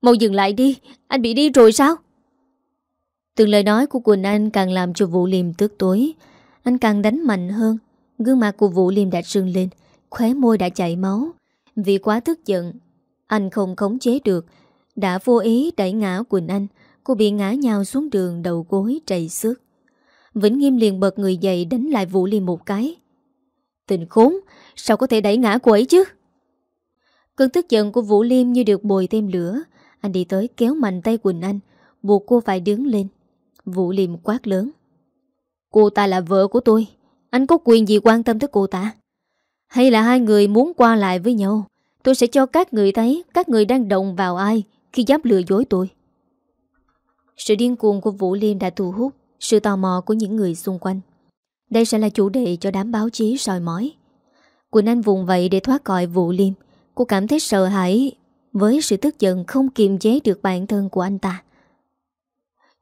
Mau dừng lại đi, Anh bị đi rồi sao? Từng lời nói của Quỳnh Anh càng làm cho Vũ Liêm tức tối. Anh càng đánh mạnh hơn, Gương mặt của Vũ Liêm đã sưng lên, Khóe môi đã chảy máu. Vì quá tức giận, Anh không khống chế được, Đã vô ý đẩy ngã Quỳnh Anh. Cô bị ngã nhào xuống đường, đầu gối trầy xước. Vĩnh Nghiêm liền bật người dậy đánh lại Vũ Liêm một cái. Tình khốn, Sao có thể đẩy ngã cô ấy chứ? Cơn tức giận của Vũ Liêm như được bồi thêm lửa. Anh đi tới kéo mạnh tay Quỳnh Anh, Buộc cô phải đứng lên. Vũ Liêm quát lớn. Cô ta là vợ của tôi. Anh có quyền gì quan tâm tới cô ta? Hay là hai người muốn qua lại với nhau? Tôi sẽ cho các người thấy Các người đang động vào ai Khi dám lừa dối tôi. Sự điên cuồng của Vũ Liêm đã thu hút Sự tò mò của những người xung quanh. Đây sẽ là chủ đề cho đám báo chí soi mói. Quỳnh Anh vùng vậy để thoát khỏi Vũ Liêm. Cô cảm thấy sợ hãi Với sự tức giận không kiềm chế được bản thân của anh ta.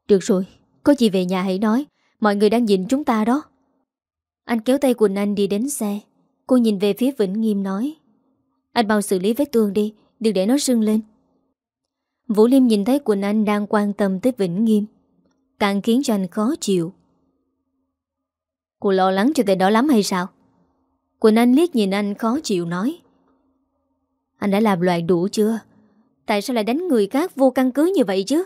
Được rồi, Có gì về nhà hãy nói, Mọi người đang nhìn chúng ta đó. Anh kéo tay Quỳnh Anh đi đến xe. Cô nhìn về phía Vĩnh Nghiêm nói, Anh mau xử lý vết thương đi, Đừng để nó sưng lên. Vũ Liêm nhìn thấy Quỳnh Anh đang quan tâm tới Vĩnh Nghiêm, Càng khiến cho anh khó chịu. Cô lo lắng cho tên đó lắm hay sao? Quỳnh Anh liếc nhìn anh khó chịu nói. Anh đã làm loại đủ chưa? Tại sao lại đánh người khác vô căn cứ như vậy chứ?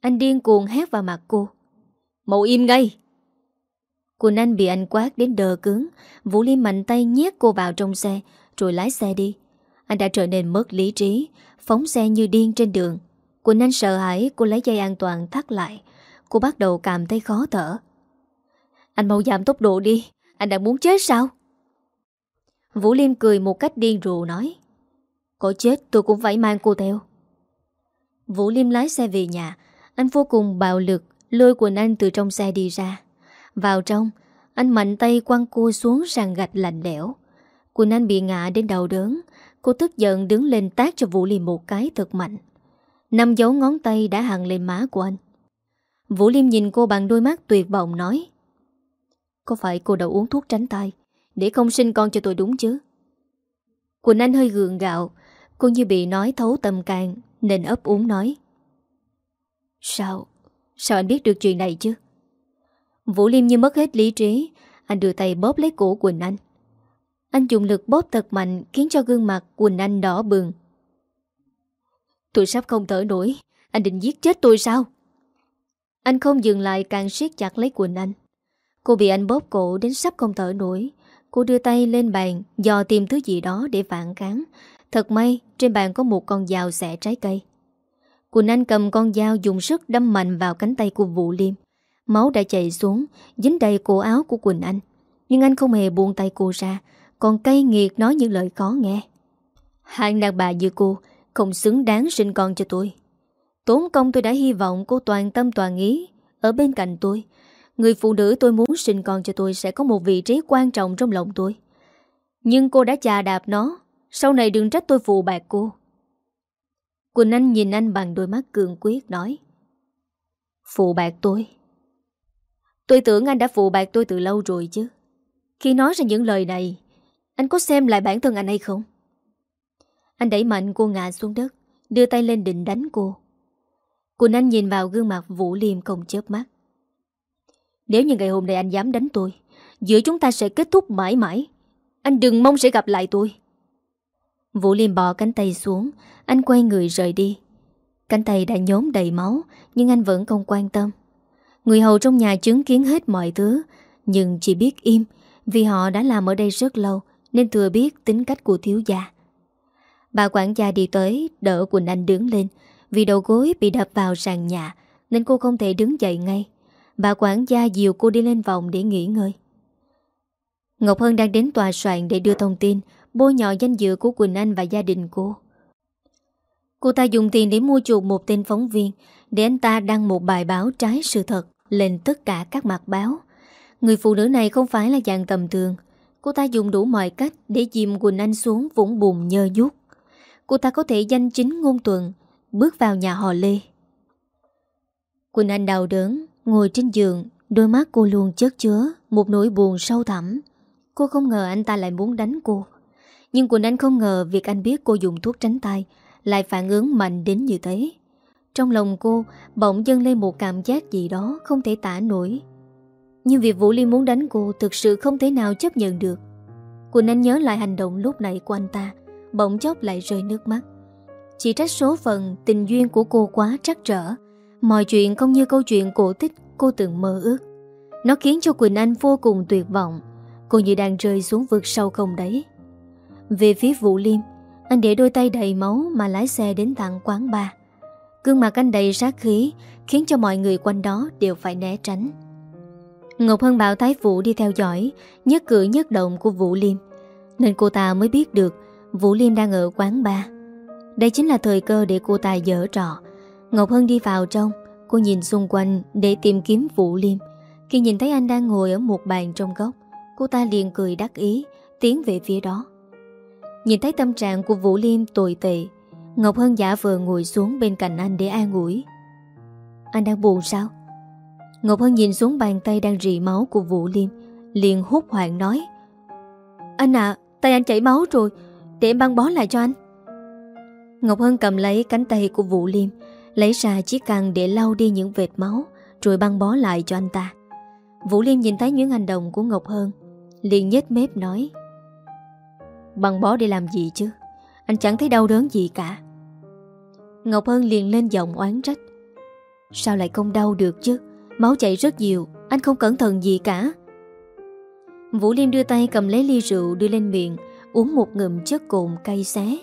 Anh điên cuồng hét vào mặt cô. Mậu im ngay. Quỳnh Anh bị anh quát đến đờ cứng, Vũ Liêm mạnh tay nhét cô vào trong xe, Rồi lái xe đi. Anh đã trở nên mất lý trí Phóng xe như điên trên đường. Quỳnh Anh sợ hãi, cô lấy dây an toàn thắt lại. Cô bắt đầu cảm thấy khó thở. Anh mau giảm tốc độ đi, Anh đang muốn chết sao? Vũ Liêm cười một cách điên rồ nói. Có chết, tôi cũng phải mang cô theo. Vũ Liêm lái xe về nhà. Anh vô cùng bạo lực, Lôi Quỳnh Anh từ trong xe đi ra. Vào trong, Anh mạnh tay quăng cô xuống sàn gạch lạnh lẽo. Quỳnh Anh bị ngã đến đầu đớn. Cô tức giận đứng lên tác cho Vũ Liêm một cái thật mạnh. Năm dấu ngón tay đã hằng lên má của anh. Vũ Liêm nhìn cô bằng đôi mắt tuyệt vọng nói, Có phải cô đã uống thuốc tránh tay Để không sinh con cho tôi đúng chứ? Quỳnh Anh hơi gượng gạo, Cô như bị nói thấu tâm can, Nên ấp úng nói, Sao Sao anh biết được chuyện này chứ? Vũ Liêm như mất hết lý trí, Anh đưa tay bóp lấy cổ Quỳnh Anh. Anh dùng lực bóp thật mạnh Khiến cho gương mặt Quỳnh Anh đỏ bừng. Tôi sắp không thở nổi Anh định giết chết tôi sao? Anh không dừng lại càng siết chặt lấy Quỳnh Anh Cô bị anh bóp cổ đến sắp không thở nổi. Cô đưa tay lên bàn Dò tìm thứ gì đó để phản kháng. Thật may trên bàn có một con dao xẻ trái cây. Quỳnh Anh cầm con dao dùng sức đâm mạnh vào cánh tay của Vũ Liêm. Máu đã chảy xuống, dính đầy cổ áo của Quỳnh Anh. Nhưng anh không hề buông tay cô ra, còn cay nghiệt nói những lời khó nghe. Hàng đàn bà như cô Không xứng đáng sinh con cho tôi. Tốn công tôi đã hy vọng cô toàn tâm toàn ý. Ở bên cạnh tôi, Người phụ nữ tôi muốn sinh con cho tôi Sẽ có một vị trí quan trọng trong lòng tôi. Nhưng cô đã chà đạp nó, Sau này đừng trách tôi phụ bạc cô. Quỳnh Anh nhìn anh bằng đôi mắt cường quyết nói Phụ bạc tôi? Tôi tưởng anh đã phụ bạc tôi từ lâu rồi chứ. Khi nói ra những lời này anh có xem lại bản thân anh hay không? Anh đẩy mạnh cô ngã xuống đất, Đưa tay lên định đánh cô. Quỳnh Anh nhìn vào gương mặt Vũ Liêm không chớp mắt. Nếu như ngày hôm nay anh dám đánh tôi, Giữa chúng ta sẽ kết thúc mãi mãi. Anh đừng mong sẽ gặp lại tôi. Vũ Liêm bỏ cánh tay xuống, Anh quay người rời đi. Cánh tay đã nhốm đầy máu, Nhưng anh vẫn không quan tâm. Người hầu trong nhà chứng kiến hết mọi thứ, Nhưng chỉ biết im, Vì họ đã làm ở đây rất lâu. Nên thừa biết tính cách của thiếu gia. Bà quản gia đi tới, Đỡ Quỳnh Anh đứng lên. Vì đầu gối bị đập vào sàn nhà, Nên cô không thể đứng dậy ngay. Bà quản gia dìu cô đi lên vòng để nghỉ ngơi. Ngọc Hân đang đến tòa soạn để đưa thông tin, Bôi nhọ danh dự của Quỳnh Anh và gia đình cô. Cô ta dùng tiền để mua chuộc một tên phóng viên, Để anh ta đăng một bài báo trái sự thật Lên tất cả các mặt báo. Người phụ nữ này không phải là dạng tầm thường Cô ta dùng đủ mọi cách Để dìm Quỳnh Anh xuống vũng bùn nhơ nhút Cô ta có thể danh chính ngôn tuần, Bước vào nhà họ Lê. Quỳnh Anh đau đớn, Ngồi trên giường, Đôi mắt cô luôn chất chứa, Một nỗi buồn sâu thẳm. Cô không ngờ anh ta lại muốn đánh cô. Nhưng Quỳnh Anh không ngờ Việc anh biết cô dùng thuốc tránh tay Lại phản ứng mạnh đến như thế. Trong lòng cô, bỗng dâng lên một cảm giác gì đó Không thể tả nổi. Nhưng việc Vũ Liên muốn đánh cô Thực sự không thể nào chấp nhận được. Quỳnh Anh nhớ lại hành động lúc nãy của anh ta, Bỗng chốc lại rơi nước mắt. Chỉ trách số phận, tình duyên của cô quá trắc trở. Mọi chuyện không như câu chuyện cổ tích cô từng mơ ước. Nó khiến cho Quỳnh Anh vô cùng tuyệt vọng. Cô như đang rơi xuống vực sâu không đấy Về phía Vũ Liêm Anh để đôi tay đầy máu mà lái xe đến thẳng quán bar. Cương mặt anh đầy sát khí, Khiến cho mọi người quanh đó đều phải né tránh. Ngọc Hân bảo Thái Vũ đi theo dõi Nhất cử nhất động của Vũ Liêm. Nên cô ta mới biết được Vũ Liêm đang ở quán bar Đây chính là thời cơ để cô ta dở trò. Ngọc Hân đi vào trong, Cô nhìn xung quanh để tìm kiếm Vũ Liêm. Khi nhìn thấy anh đang ngồi ở một bàn trong góc, Cô ta liền cười đắc ý, Tiến về phía đó. Nhìn thấy tâm trạng của Vũ Liêm tồi tệ, Ngọc Hân giả vờ ngồi xuống bên cạnh anh để an ủi. Anh đang buồn sao? Ngọc Hân nhìn xuống bàn tay đang rỉ máu của Vũ Liêm Liền hút hoảng nói Anh à, tay anh chảy máu rồi Để em băng bó lại cho anh. Ngọc Hân cầm lấy cánh tay của Vũ Liêm Lấy ra chiếc khăn để lau đi những vệt máu Rồi băng bó lại cho anh ta. Vũ Liêm nhìn thấy những hành động của Ngọc Hân liền nhếch mép nói Băng bó để làm gì chứ? Anh chẳng thấy đau đớn gì cả. Ngọc Hân liền lên giọng oán trách Sao lại không đau được chứ? Máu chảy rất nhiều, Anh không cẩn thận gì cả. Vũ Liêm đưa tay cầm lấy ly rượu, đưa lên miệng, Uống một ngụm chất cồn cay xé.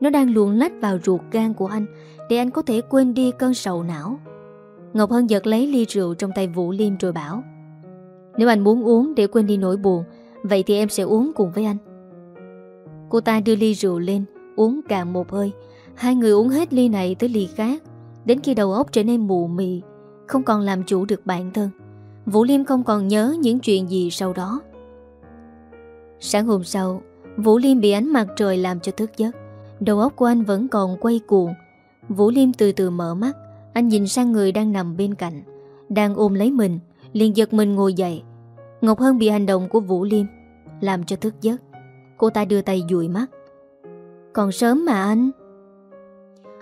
Nó đang luồn lách vào ruột gan của anh, Để anh có thể quên đi cơn sầu não. Ngọc Hân giật lấy ly rượu trong tay Vũ Liêm rồi bảo, Nếu anh muốn uống để quên đi nỗi buồn, Vậy thì em sẽ uống cùng với anh. Cô ta đưa ly rượu lên, Uống cạn một hơi. Hai người uống hết ly này tới ly khác. Đến khi đầu óc trở nên mù mị không còn làm chủ được bản thân. Vũ Liêm không còn nhớ những chuyện gì sau đó. Sáng hôm sau, Vũ Liêm bị ánh mặt trời làm cho thức giấc. Đầu óc của anh vẫn còn quay cuồng. Vũ Liêm từ từ mở mắt, Anh nhìn sang người đang nằm bên cạnh, Đang ôm lấy mình, liền giật mình ngồi dậy. Ngọc Hân bị hành động của Vũ Liêm Làm cho thức giấc. Cô ta đưa tay dụi mắt. Còn sớm mà anh.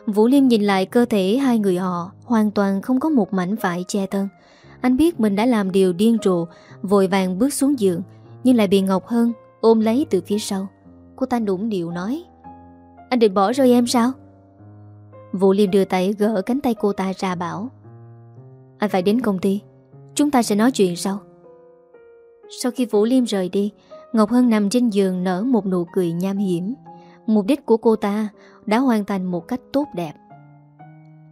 Vũ Liêm nhìn lại cơ thể hai người họ, Hoàn toàn không có một mảnh vải che thân. Anh biết mình đã làm điều điên rồ, Vội vàng bước xuống giường, Nhưng lại bị Ngọc Hân ôm lấy từ phía sau. Cô ta nũng điệu nói, Anh định bỏ rơi em sao? Vũ Liêm đưa tay gỡ cánh tay cô ta ra bảo, Anh phải đến công ty, Chúng ta sẽ nói chuyện sau. Sau khi Vũ Liêm rời đi, Ngọc Hân nằm trên giường nở một nụ cười nham hiểm. Mục đích của cô ta đã hoàn thành một cách tốt đẹp.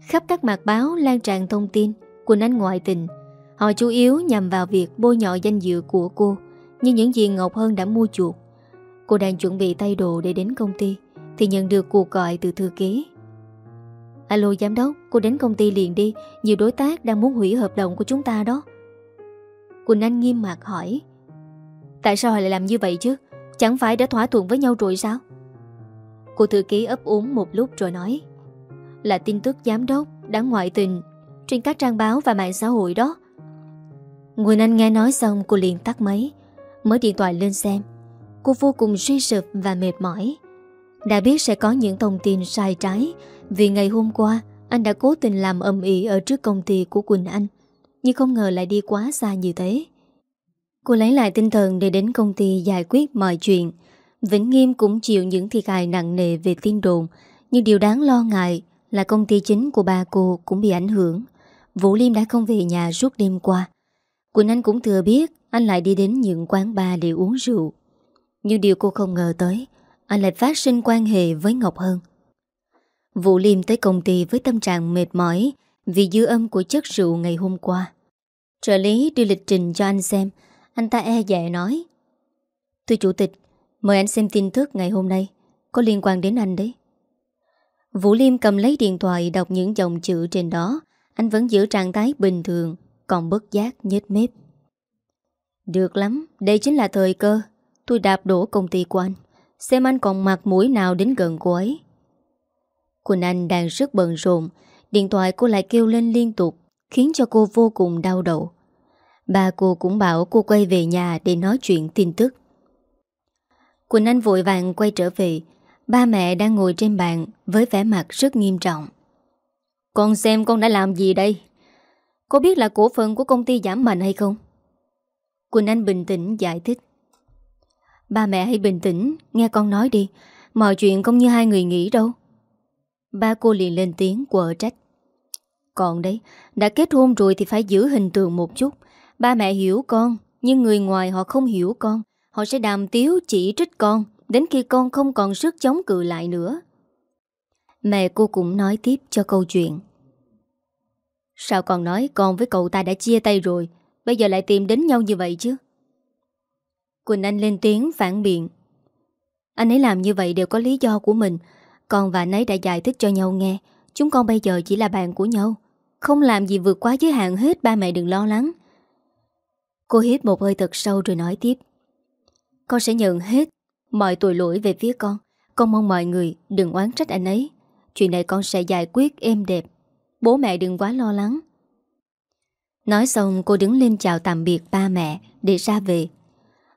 Khắp các mặt báo lan tràn thông tin Quỳnh Anh ngoại tình, Họ chủ yếu nhằm vào việc bôi nhọ danh dự của cô Như những gì Ngọc Hân đã mua chuộc. Cô đang chuẩn bị tay đồ để đến công ty Thì nhận được cuộc gọi từ thư ký. Alo, giám đốc, Cô đến công ty liền đi, Nhiều đối tác đang muốn hủy hợp đồng của chúng ta đó. Quỳnh Anh nghiêm mặt hỏi. Tại sao họ lại làm như vậy chứ? Chẳng phải đã thỏa thuận với nhau rồi sao? Cô thư ký ấp úng một lúc rồi nói, Là tin tức giám đốc đã ngoại tình Trên các trang báo và mạng xã hội đó. Quỳnh Anh nghe nói xong, cô liền tắt máy, Mở điện thoại lên xem. Cô vô cùng suy sụp và mệt mỏi. Đã biết sẽ có những thông tin sai trái, Vì ngày hôm qua, Anh đã cố tình làm âm ỉ ở trước công ty của Quỳnh Anh, Nhưng không ngờ lại đi quá xa như thế. Cô lấy lại tinh thần để đến công ty giải quyết mọi chuyện. Vĩnh Nghiêm cũng chịu những thiệt hại nặng nề về tin đồn, Nhưng điều đáng lo ngại là công ty chính của ba cô cũng bị ảnh hưởng. Vũ Liêm đã không về nhà suốt đêm qua. Quỳnh Anh cũng thừa biết anh lại đi đến những quán bar để uống rượu. Nhưng điều cô không ngờ tới, Anh lại phát sinh quan hệ với Ngọc Hân. Vũ Liêm tới công ty với tâm trạng mệt mỏi Vì dư âm của chất rượu ngày hôm qua. Trợ lý đưa lịch trình cho anh xem, Anh ta e dè nói, Thưa chủ tịch Mời anh xem tin tức ngày hôm nay Có liên quan đến anh đấy. Vũ Liêm cầm lấy điện thoại đọc những dòng chữ trên đó. Anh vẫn giữ trạng thái bình thường Còn bất giác nhết mép. Được lắm, đây chính là thời cơ. Tôi đạp đổ công ty của anh Xem anh còn mặt mũi nào đến gần cô ấy. Quỳnh Anh đang rất bận rộn Điện thoại cô lại kêu lên liên tục Khiến cho cô vô cùng đau đầu. Bà cô cũng bảo cô quay về nhà Để nói chuyện tin tức. Quỳnh Anh vội vàng quay trở về. Ba mẹ đang ngồi trên bàn Với vẻ mặt rất nghiêm trọng. Con xem con đã làm gì đây? Có biết là cổ phần của công ty giảm mạnh hay không? Quỳnh Anh bình tĩnh giải thích. Ba mẹ hãy bình tĩnh, Nghe con nói đi. Mọi chuyện không như hai người nghĩ đâu. Ba cô liền lên tiếng quở trách. Còn đấy, Đã kết hôn rồi thì phải giữ hình tượng một chút. Ba mẹ hiểu con, Nhưng người ngoài họ không hiểu con. Họ sẽ đàm tiếu chỉ trích con, Đến khi con không còn sức chống cự lại nữa. Mẹ cô cũng nói tiếp cho câu chuyện. Sao con nói con với cậu ta đã chia tay rồi, Bây giờ lại tìm đến nhau như vậy chứ? Quỳnh Anh lên tiếng phản biện. Anh ấy làm như vậy đều có lý do của mình. Con và anh ấy đã giải thích cho nhau nghe. Chúng con bây giờ chỉ là bạn của nhau. Không làm gì vượt quá giới hạn hết, Ba mẹ đừng lo lắng. Cô hít một hơi thật sâu rồi nói tiếp. Con sẽ nhận hết Mọi tội lỗi về phía con. Con mong mọi người đừng oán trách anh ấy. Chuyện này con sẽ giải quyết êm đẹp. Bố mẹ đừng quá lo lắng. Nói xong, cô đứng lên chào tạm biệt ba mẹ Để ra về.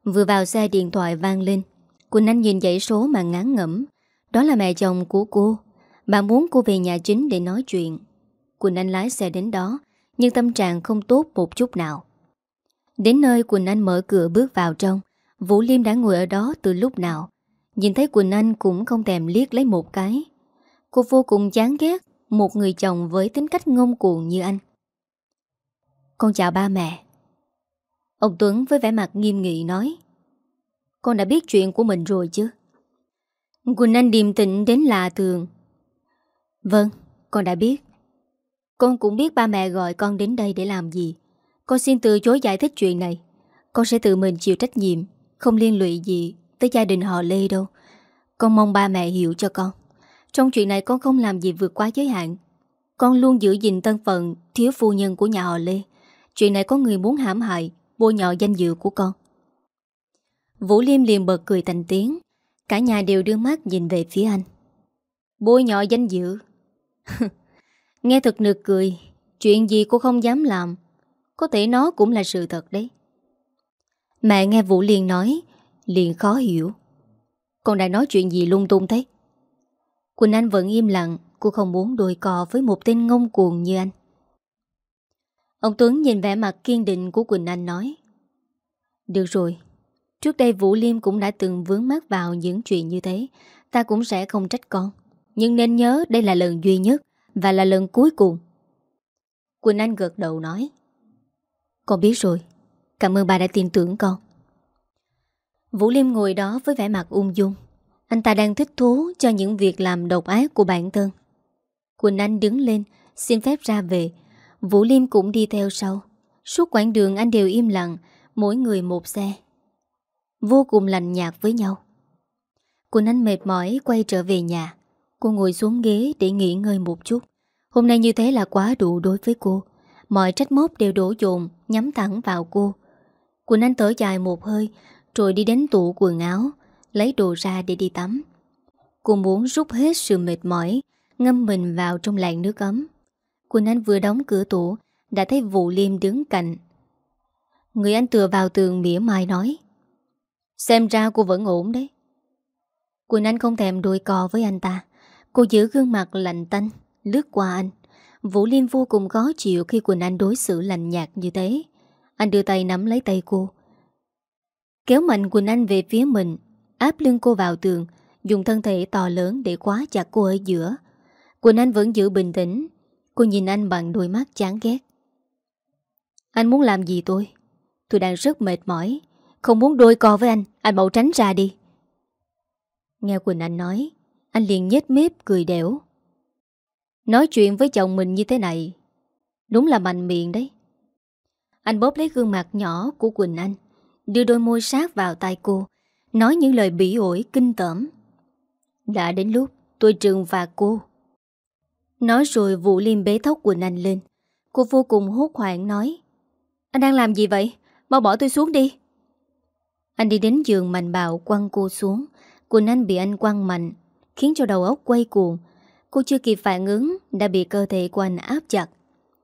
Vừa vào xe, điện thoại vang lên. Quỳnh Anh nhìn dãy số mà ngán ngẩm. Đó là mẹ chồng của cô. Bà muốn cô về nhà chính để nói chuyện. Quỳnh Anh lái xe đến đó, Nhưng tâm trạng không tốt một chút nào. Đến nơi, Quỳnh Anh mở cửa bước vào trong. Vũ Liêm đã ngồi ở đó từ lúc nào. Nhìn thấy Quỳnh Anh cũng không thèm liếc lấy một cái. Cô vô cùng chán ghét Một người chồng với tính cách ngông cuồng như anh. Con chào ba mẹ. Ông Tuấn với vẻ mặt nghiêm nghị nói. Con đã biết chuyện của mình rồi chứ? Quỳnh Anh điềm tĩnh đến lạ thường. Vâng, con đã biết. Con cũng biết ba mẹ gọi con đến đây để làm gì. Con xin từ chối giải thích chuyện này. Con sẽ tự mình chịu trách nhiệm. Không liên lụy gì tới gia đình họ Lê đâu. Con mong ba mẹ hiểu cho con. Trong chuyện này con không làm gì vượt quá giới hạn. Con luôn giữ gìn tân phận Thiếu phu nhân của nhà họ Lê. Chuyện này có người muốn hãm hại Bôi nhọ danh dự của con. Vũ Liêm liền bật cười thành tiếng. Cả nhà đều đưa mắt nhìn về phía anh. Bôi nhọ danh dự? Nghe thật nực cười. Chuyện gì cô không dám làm? Có thể nó cũng là sự thật đấy. Mẹ nghe Vũ Liên nói, Liền khó hiểu. Con đang nói chuyện gì lung tung thế? Quỳnh Anh vẫn im lặng, Cô không muốn đôi cò với một tên ngông cuồng như anh. Ông Tuấn nhìn vẻ mặt kiên định của Quỳnh Anh nói, Được rồi, Trước đây Vũ Liêm cũng đã từng vướng mắc vào những chuyện như thế, Ta cũng sẽ không trách con. Nhưng nên nhớ đây là lần duy nhất Và là lần cuối cùng. Quỳnh Anh gật đầu nói, Con biết rồi. Cảm ơn bà đã tin tưởng con Vũ Liêm ngồi đó với vẻ mặt ung dung Anh ta đang thích thú cho những việc làm độc ác của bản thân Quỳnh Anh đứng lên Xin phép ra về Vũ Liêm cũng đi theo sau Suốt quãng đường anh đều im lặng Mỗi người một xe Vô cùng lạnh nhạt với nhau Quỳnh Anh mệt mỏi quay trở về nhà. Cô ngồi xuống ghế để nghỉ ngơi một chút. Hôm nay như thế là quá đủ đối với cô. Mọi trách móc đều đổ dồn, nhắm thẳng vào cô. Quỳnh Anh thở dài một hơi, rồi đi đến tủ quần áo, lấy đồ ra để đi tắm. Cô muốn rút hết sự mệt mỏi, ngâm mình vào trong làn nước ấm. Quỳnh Anh vừa đóng cửa tủ, đã thấy Vũ liêm đứng cạnh. Người anh tựa vào tường mỉa mai nói. Xem ra cô vẫn ổn đấy. Quỳnh Anh không thèm đôi cò với anh ta. Cô giữ gương mặt lạnh tanh, lướt qua anh. Vũ Liêm vô cùng khó chịu khi Quỳnh Anh đối xử lạnh nhạt như thế. Anh đưa tay nắm lấy tay cô. Kéo mạnh Quỳnh Anh về phía mình, áp lưng cô vào tường, dùng thân thể to lớn để khóa chặt cô ở giữa. Quỳnh Anh vẫn giữ bình tĩnh. Cô nhìn anh bằng đôi mắt chán ghét. Anh muốn làm gì tôi? Tôi đang rất mệt mỏi. Không muốn đôi co với anh, anh mau tránh ra đi. Nghe Quỳnh Anh nói, anh liền nhếch mép cười đẻo. Nói chuyện với chồng mình như thế này, đúng là mạnh miệng đấy. Anh bóp lấy gương mặt nhỏ của Quỳnh Anh, đưa đôi môi sát vào tay cô, nói những lời bỉ ổi kinh tởm. Đã đến lúc tôi trừng phạt cô. Nói rồi vũ liêm bế thóc Quỳnh Anh lên. Cô vô cùng hốt hoảng nói. Anh đang làm gì vậy? Mau bỏ tôi xuống đi. Anh đi đến giường mạnh bạo quăng cô xuống. Quỳnh Anh bị anh quăng mạnh, khiến cho đầu óc quay cuồng. Cô chưa kịp phản ứng, đã bị cơ thể của anh áp chặt.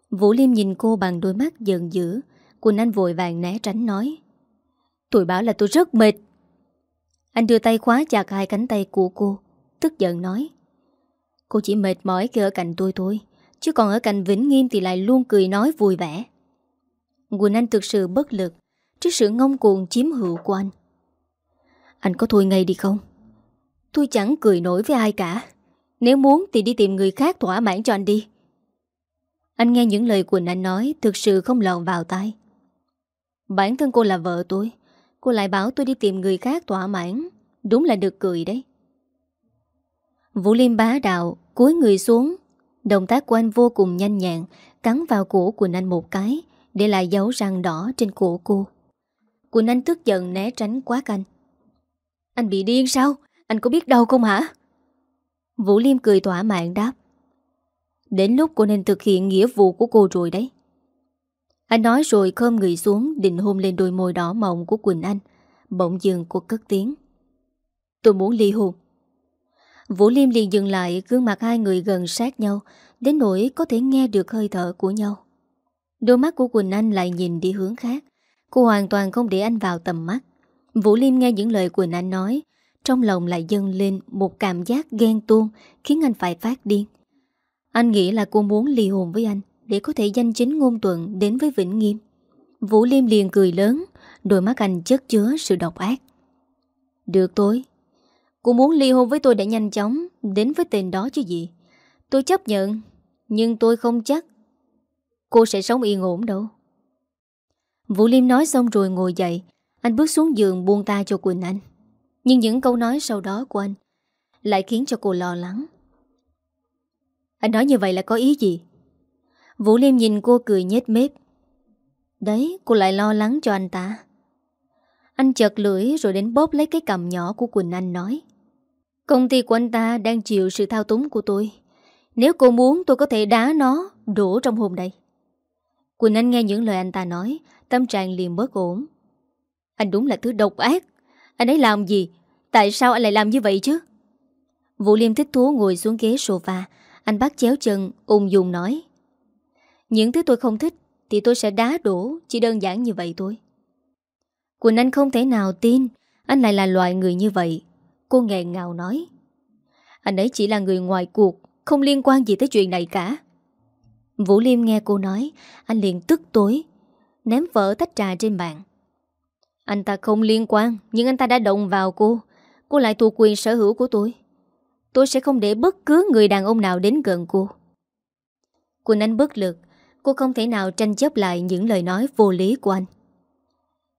Vũ Liêm nhìn cô bằng đôi mắt giận dữ. Quỳnh Anh vội vàng né tránh nói. Tôi bảo là tôi rất mệt. Anh đưa tay khóa chặt hai cánh tay của cô, tức giận nói. Cô chỉ mệt mỏi khi ở cạnh tôi thôi, chứ còn ở cạnh Vĩnh Nghiêm thì lại luôn cười nói vui vẻ. Quỳnh Anh thực sự bất lực trước sự ngông cuồng chiếm hữu của anh. Anh có thôi ngay đi không? Tôi chẳng cười nổi với ai cả. Nếu muốn thì đi tìm người khác thỏa mãn cho anh đi. Anh nghe những lời Quỳnh Anh nói thực sự không lọt vào tai. Bản thân cô là vợ tôi. Cô lại bảo tôi đi tìm người khác thỏa mãn. Đúng là được cười đấy. Vũ Liêm bá đạo, cúi người xuống. Động tác của anh vô cùng nhanh nhẹn, cắn vào cổ của Anh một cái, để lại dấu răng đỏ trên cổ cô. Quỳnh Anh tức giận né tránh quá canh. Anh bị điên sao? Anh có biết đâu không hả? Vũ Liêm cười tỏa mạn đáp. Đến lúc cô nên thực hiện nghĩa vụ của cô rồi đấy. Anh nói rồi khom người xuống, định hôn lên đôi môi đỏ mộng của Quỳnh Anh. Bỗng dừng, cô cất tiếng. Tôi muốn ly hôn. Vũ Liêm liền dừng lại, gương mặt hai người gần sát nhau, đến nỗi có thể nghe được hơi thở của nhau. Đôi mắt của Quỳnh Anh lại nhìn đi hướng khác. Cô hoàn toàn không để anh vào tầm mắt. Vũ Liêm nghe những lời Quỳnh Anh nói, trong lòng lại dâng lên một cảm giác ghen tuông, khiến anh phải phát điên. Anh nghĩ là cô muốn ly hôn với anh để có thể danh chính ngôn tuận đến với Vĩnh Nghiêm. Vũ Liêm liền cười lớn, đôi mắt anh chất chứa sự độc ác. Được tôi. Cô muốn ly hôn với tôi để nhanh chóng đến với tên đó chứ gì. Tôi chấp nhận, nhưng tôi không chắc cô sẽ sống yên ổn đâu. Vũ Liêm nói xong rồi ngồi dậy, anh bước xuống giường buông ta cho Quỳnh Anh. Nhưng những câu nói sau đó của anh lại khiến cho cô lo lắng. Anh nói như vậy là có ý gì? Vũ Liêm nhìn cô cười nhếch mép. Đấy, cô lại lo lắng cho anh ta. Anh chợt lưỡi rồi đến bóp lấy cái cầm nhỏ của Quỳnh Anh nói. Công ty của anh ta đang chịu sự thao túng của tôi. Nếu cô muốn tôi có thể đá nó đổ trong hôm đây. Quỳnh Anh nghe những lời anh ta nói, tâm trạng liền bớt ổn. Anh đúng là thứ độc ác. Anh ấy làm gì? Tại sao anh lại làm như vậy chứ? Vũ Liêm thích thú ngồi xuống ghế sofa, anh bắt chéo chân, ung dung nói. Những thứ tôi không thích thì tôi sẽ đá đổ, chỉ đơn giản như vậy thôi. Quỳnh Anh không thể nào tin anh lại là loại người như vậy. Cô nghẹn ngào nói. Anh ấy chỉ là người ngoài cuộc, không liên quan gì tới chuyện này cả. Vũ Liêm nghe cô nói, anh liền tức tối, ném vỡ tách trà trên bàn. Anh ta không liên quan, nhưng anh ta đã động vào cô. Cô lại thuộc quyền sở hữu của tôi. Tôi sẽ không để bất cứ người đàn ông nào đến gần cô. Quỳnh Anh bất lực, cô không thể nào tranh chấp lại những lời nói vô lý của anh.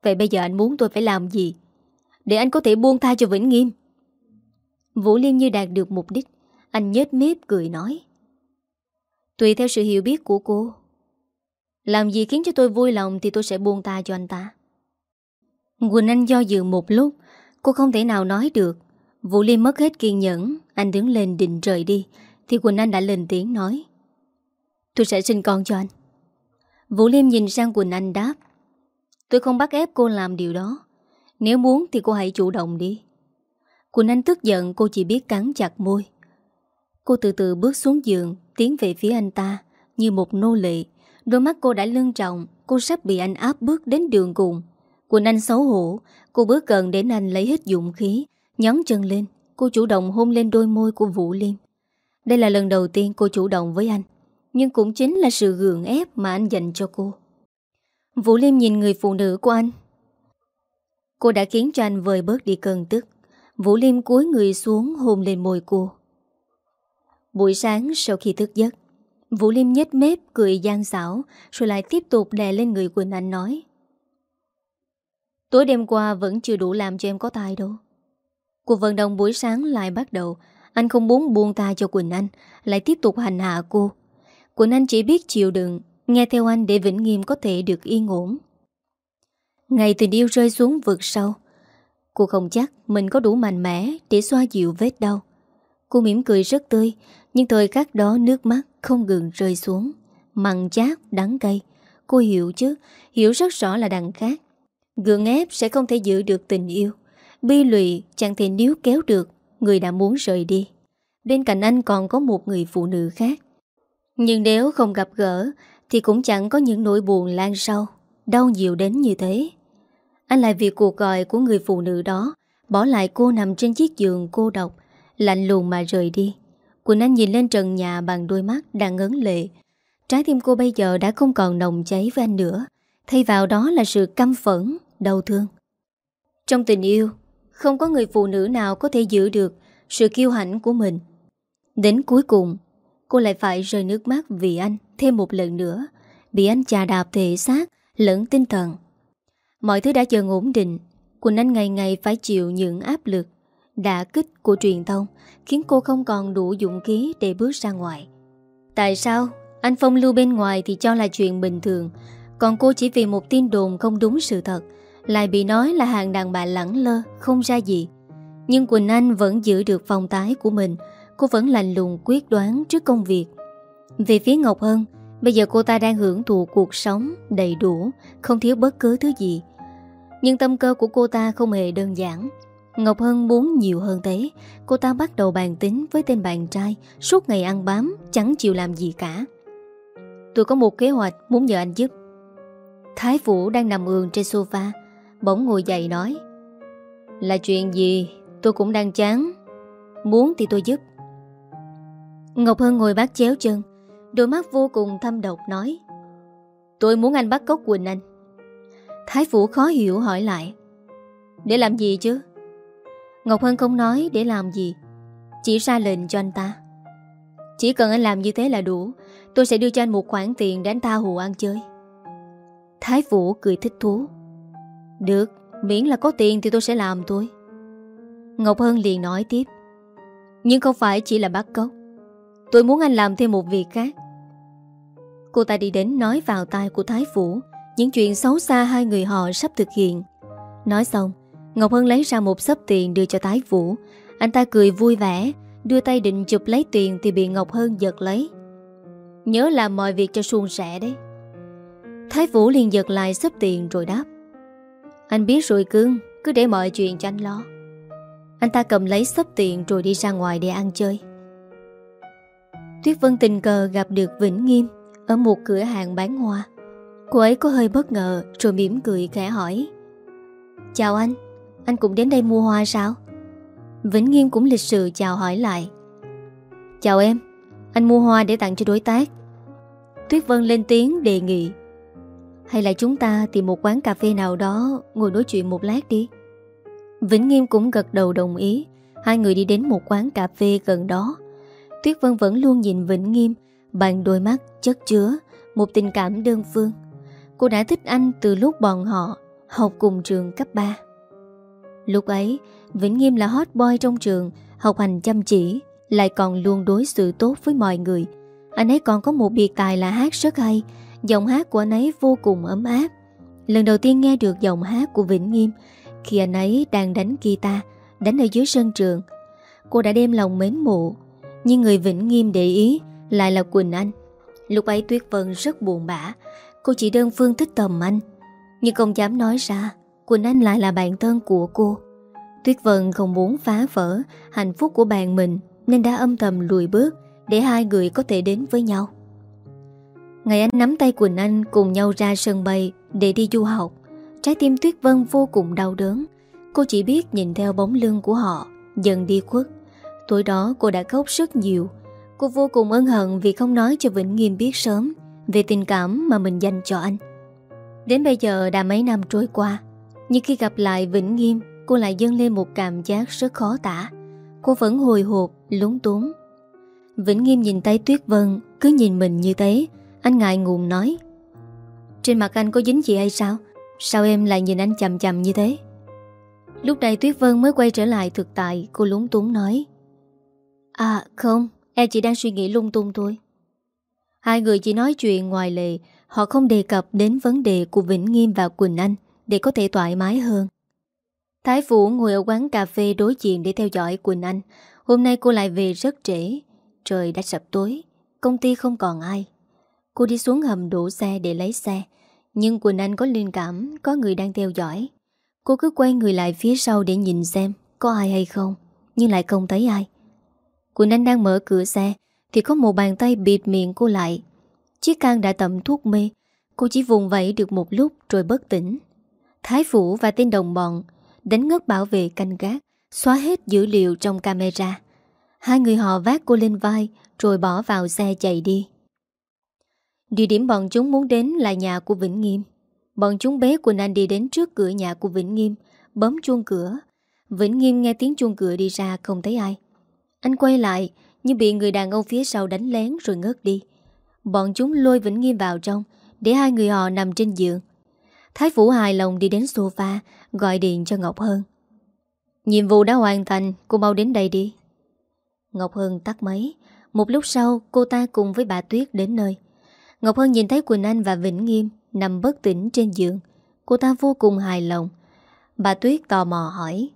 Vậy bây giờ anh muốn tôi phải làm gì? Để anh có thể buông tha cho Vĩnh Nghiêm. Vũ Liêm như đạt được mục đích, anh nhếch mép cười nói. Tùy theo sự hiểu biết của cô Làm gì khiến cho tôi vui lòng Thì tôi sẽ buông tha cho anh ta Quỳnh Anh do dự một lúc Cô không thể nào nói được Vũ Liêm mất hết kiên nhẫn Anh đứng lên định rời đi Thì Quỳnh Anh đã lên tiếng nói Tôi sẽ sinh con cho anh. Vũ Liêm nhìn sang Quỳnh Anh đáp, Tôi không bắt ép cô làm điều đó. Nếu muốn thì cô hãy chủ động đi. Quỳnh Anh tức giận, cô chỉ biết cắn chặt môi. Cô từ từ bước xuống giường, Tiến về phía anh ta, Như một nô lệ. Đôi mắt cô đã lưng trọng, Cô sắp bị anh áp bước đến đường cùng. Quỳnh Anh xấu hổ, Cô bước gần đến anh lấy hết dụng khí, Nhón chân lên. Cô chủ động hôn lên đôi môi của Vũ Liêm. Đây là lần đầu tiên cô chủ động với anh. Nhưng cũng chính là sự gượng ép Mà anh dành cho cô. Vũ Liêm nhìn người phụ nữ của anh. Cô đã khiến cho anh vơi bớt đi cơn tức. Vũ Liêm cúi người xuống hôn lên môi cô. Buổi sáng sau khi thức giấc, Vũ Liêm nhếch mép cười gian xảo Rồi lại tiếp tục đè lên người Quỳnh Anh nói, Tối đêm qua vẫn chưa đủ làm cho em có tài đâu. Cuộc vận động buổi sáng lại bắt đầu. Anh không muốn buông tay cho Quỳnh Anh, Lại tiếp tục hành hạ cô. Quỳnh Anh chỉ biết chịu đựng Nghe theo anh để Vĩnh Nghiêm có thể được yên ổn. Ngày tình yêu rơi xuống vực sâu Cô không chắc mình có đủ mạnh mẽ Để xoa dịu vết đau. Cô mỉm cười rất tươi Nhưng thời khắc đó nước mắt không ngừng rơi xuống. Mặn chát, đắng cay Cô hiểu chứ Hiểu rất rõ là đằng khác. Gượng ép sẽ không thể giữ được tình yêu. Bi lụy chẳng thể níu kéo được Người đã muốn rời đi. Bên cạnh anh còn có một người phụ nữ khác. Nhưng nếu không gặp gỡ Thì cũng chẳng có những nỗi buồn lan sau Đau nhiều đến như thế. Anh lại vì cuộc gọi của người phụ nữ đó Bỏ lại cô nằm trên chiếc giường cô độc Lạnh lùng mà rời đi. Quỳnh Anh nhìn lên trần nhà bằng đôi mắt đang ngấn lệ. Trái tim cô bây giờ đã không còn nồng cháy với anh nữa Thay vào đó là sự căm phẫn, đau thương. Trong tình yêu Không có người phụ nữ nào có thể giữ được Sự kiêu hãnh của mình. Đến cuối cùng Cô lại phải rơi nước mắt vì anh. Thêm một lần nữa, Bị anh chà đạp thể xác, lẫn tinh thần. Mọi thứ đã dần ổn định. Quỳnh Anh ngày ngày phải chịu những áp lực Đả kích của truyền thông, Khiến cô không còn đủ dũng khí để bước ra ngoài. Tại sao? Anh Phong lưu bên ngoài thì cho là chuyện bình thường, Còn cô chỉ vì một tin đồn không đúng sự thật, Lại bị nói là hàng đàn bà lẳng lơ, Không ra gì. Nhưng Quỳnh Anh vẫn giữ được phong tái của mình Cô vẫn lạnh lùng quyết đoán trước công việc. Về phía Ngọc Hân, Bây giờ cô ta đang hưởng thụ cuộc sống đầy đủ, Không thiếu bất cứ thứ gì. Nhưng tâm cơ của cô ta không hề đơn giản. Ngọc Hân muốn nhiều hơn thế. Cô ta bắt đầu bàn tính với tên bạn trai, Suốt ngày ăn bám, Chẳng chịu làm gì cả. Tôi có một kế hoạch muốn nhờ anh giúp. Thái Vũ đang nằm ườn trên sofa, Bỗng ngồi dậy nói, Là chuyện gì? Tôi cũng đang chán. Muốn thì tôi giúp. Ngọc Hân ngồi bát chéo chân, Đôi mắt vô cùng thâm độc nói, Tôi muốn anh bắt cóc Quỳnh Anh. Thái Vũ khó hiểu hỏi lại, Để làm gì chứ? Ngọc Hân không nói để làm gì, Chỉ ra lệnh cho anh ta. Chỉ cần anh làm như thế là đủ, Tôi sẽ đưa cho anh một khoản tiền để anh ta hù ăn chơi. Thái Vũ cười thích thú, Được, Miễn là có tiền thì tôi sẽ làm thôi. Ngọc Hân liền nói tiếp, Nhưng không phải chỉ là bắt cóc Tôi muốn anh làm thêm một việc khác. Cô ta đi đến nói vào tai của Thái Vũ Những chuyện xấu xa hai người họ sắp thực hiện. Nói xong, Ngọc Hân lấy ra một sấp tiền đưa cho Thái Vũ Anh ta cười vui vẻ, Đưa tay định chụp lấy tiền Thì bị Ngọc Hân giật lấy. Nhớ làm mọi việc cho suôn sẻ đấy. Thái Vũ liền giật lại sấp tiền rồi đáp. Anh biết rồi cưng Cứ để mọi chuyện cho anh lo. Anh ta cầm lấy sấp tiền rồi đi ra ngoài để ăn chơi. Tuyết Vân tình cờ gặp được Vĩnh Nghiêm Ở một cửa hàng bán hoa. Cô ấy có hơi bất ngờ, Rồi mỉm cười khẽ hỏi, Chào anh anh cũng đến đây mua hoa sao? Vĩnh Nghiêm cũng lịch sự chào hỏi lại, Chào em, Anh mua hoa để tặng cho đối tác. Tuyết Vân lên tiếng đề nghị, Hay là chúng ta tìm một quán cà phê nào đó Ngồi nói chuyện một lát đi. Vĩnh Nghiêm cũng gật đầu đồng ý, Hai người đi đến một quán cà phê gần đó. Tuyết Vân vẫn luôn nhìn Vĩnh Nghiêm Bằng đôi mắt chất chứa Một tình cảm đơn phương Cô đã thích anh từ lúc bọn họ Học cùng trường cấp 3 Lúc ấy, Vĩnh Nghiêm là hot boy trong trường, học hành chăm chỉ, lại còn luôn đối xử tốt với mọi người. Anh ấy còn có một biệt tài là hát rất hay, giọng hát của anh ấy vô cùng ấm áp. Lần đầu tiên nghe được giọng hát của Vĩnh Nghiêm, khi anh ấy đang đánh guitar, đánh ở dưới sân trường. Cô đã đem lòng mến mộ, nhưng người Vĩnh Nghiêm để ý lại là Quỳnh Anh. Lúc ấy Tuyết Vân rất buồn bã, cô chỉ đơn phương thích tầm anh. Nhưng không dám nói ra, Quỳnh Anh lại là bạn thân của cô. Tuyết Vân không muốn phá vỡ hạnh phúc của bạn mình nên đã âm thầm lùi bước để hai người có thể đến với nhau. Ngày anh nắm tay Quỳnh Anh cùng nhau ra sân bay để đi du học. Trái tim Tuyết Vân vô cùng đau đớn. Cô chỉ biết nhìn theo bóng lưng của họ, dần đi khuất tối đó cô đã khóc rất nhiều. Cô vô cùng ân hận vì không nói cho Vĩnh Nghiêm biết sớm về tình cảm mà mình dành cho anh. Đến bây giờ đã mấy năm trôi qua, nhưng khi gặp lại Vĩnh Nghiêm, cô lại dâng lên một cảm giác rất khó tả. Cô vẫn hồi hộp, lúng túng. Vĩnh Nghiêm nhìn tay Tuyết Vân, cứ nhìn mình như thế, anh ngại ngùng nói Trên mặt anh có dính gì hay sao Sao em lại nhìn anh chầm chầm như thế Lúc này Tuyết Vân mới quay trở lại thực tại Cô lúng túng nói À không, Em chỉ đang suy nghĩ lung tung thôi. Hai người chỉ nói chuyện ngoài lề, Họ không đề cập đến vấn đề của Vĩnh Nghiêm và Quỳnh Anh Để có thể thoải mái hơn. Thái Vũ ngồi ở quán cà phê đối diện để theo dõi Quỳnh Anh. Hôm nay cô lại về rất trễ, Trời đã sập tối, Công ty không còn ai. Cô đi xuống hầm đổ xe để lấy xe, Nhưng Quỳnh Anh có linh cảm, Có người đang theo dõi. Cô cứ quay người lại phía sau để nhìn xem Có ai hay không, Nhưng lại không thấy ai. Quỳnh Anh đang mở cửa xe Thì có một bàn tay bịt miệng cô lại Chiếc can đã tẩm thuốc mê Cô chỉ vùng vẫy được một lúc rồi bất tỉnh Thái Phủ và tên đồng bọn Đánh ngất bảo vệ canh gác Xóa hết dữ liệu trong camera Hai người họ vác cô lên vai Rồi bỏ vào xe chạy đi Địa điểm bọn chúng muốn đến là nhà của Vĩnh Nghiêm. Bọn chúng bé Quỳnh Anh đi đến trước cửa nhà của Vĩnh Nghiêm, bấm chuông cửa. Vĩnh Nghiêm nghe tiếng chuông cửa đi ra không thấy ai. Anh quay lại, nhưng bị người đàn ông phía sau đánh lén rồi ngất đi. Bọn chúng lôi Vĩnh Nghiêm vào trong, để hai người họ nằm trên giường. Thái Vũ hài lòng đi đến sofa, gọi điện cho Ngọc Hơn. Nhiệm vụ đã hoàn thành, cô mau đến đây đi. Ngọc Hơn tắt máy. Một lúc sau, cô ta cùng với bà Tuyết đến nơi. Ngọc Hân nhìn thấy Quỳnh Anh và Vĩnh Nghiêm nằm bất tỉnh trên giường. Cô ta vô cùng hài lòng. Bà Tuyết tò mò hỏi.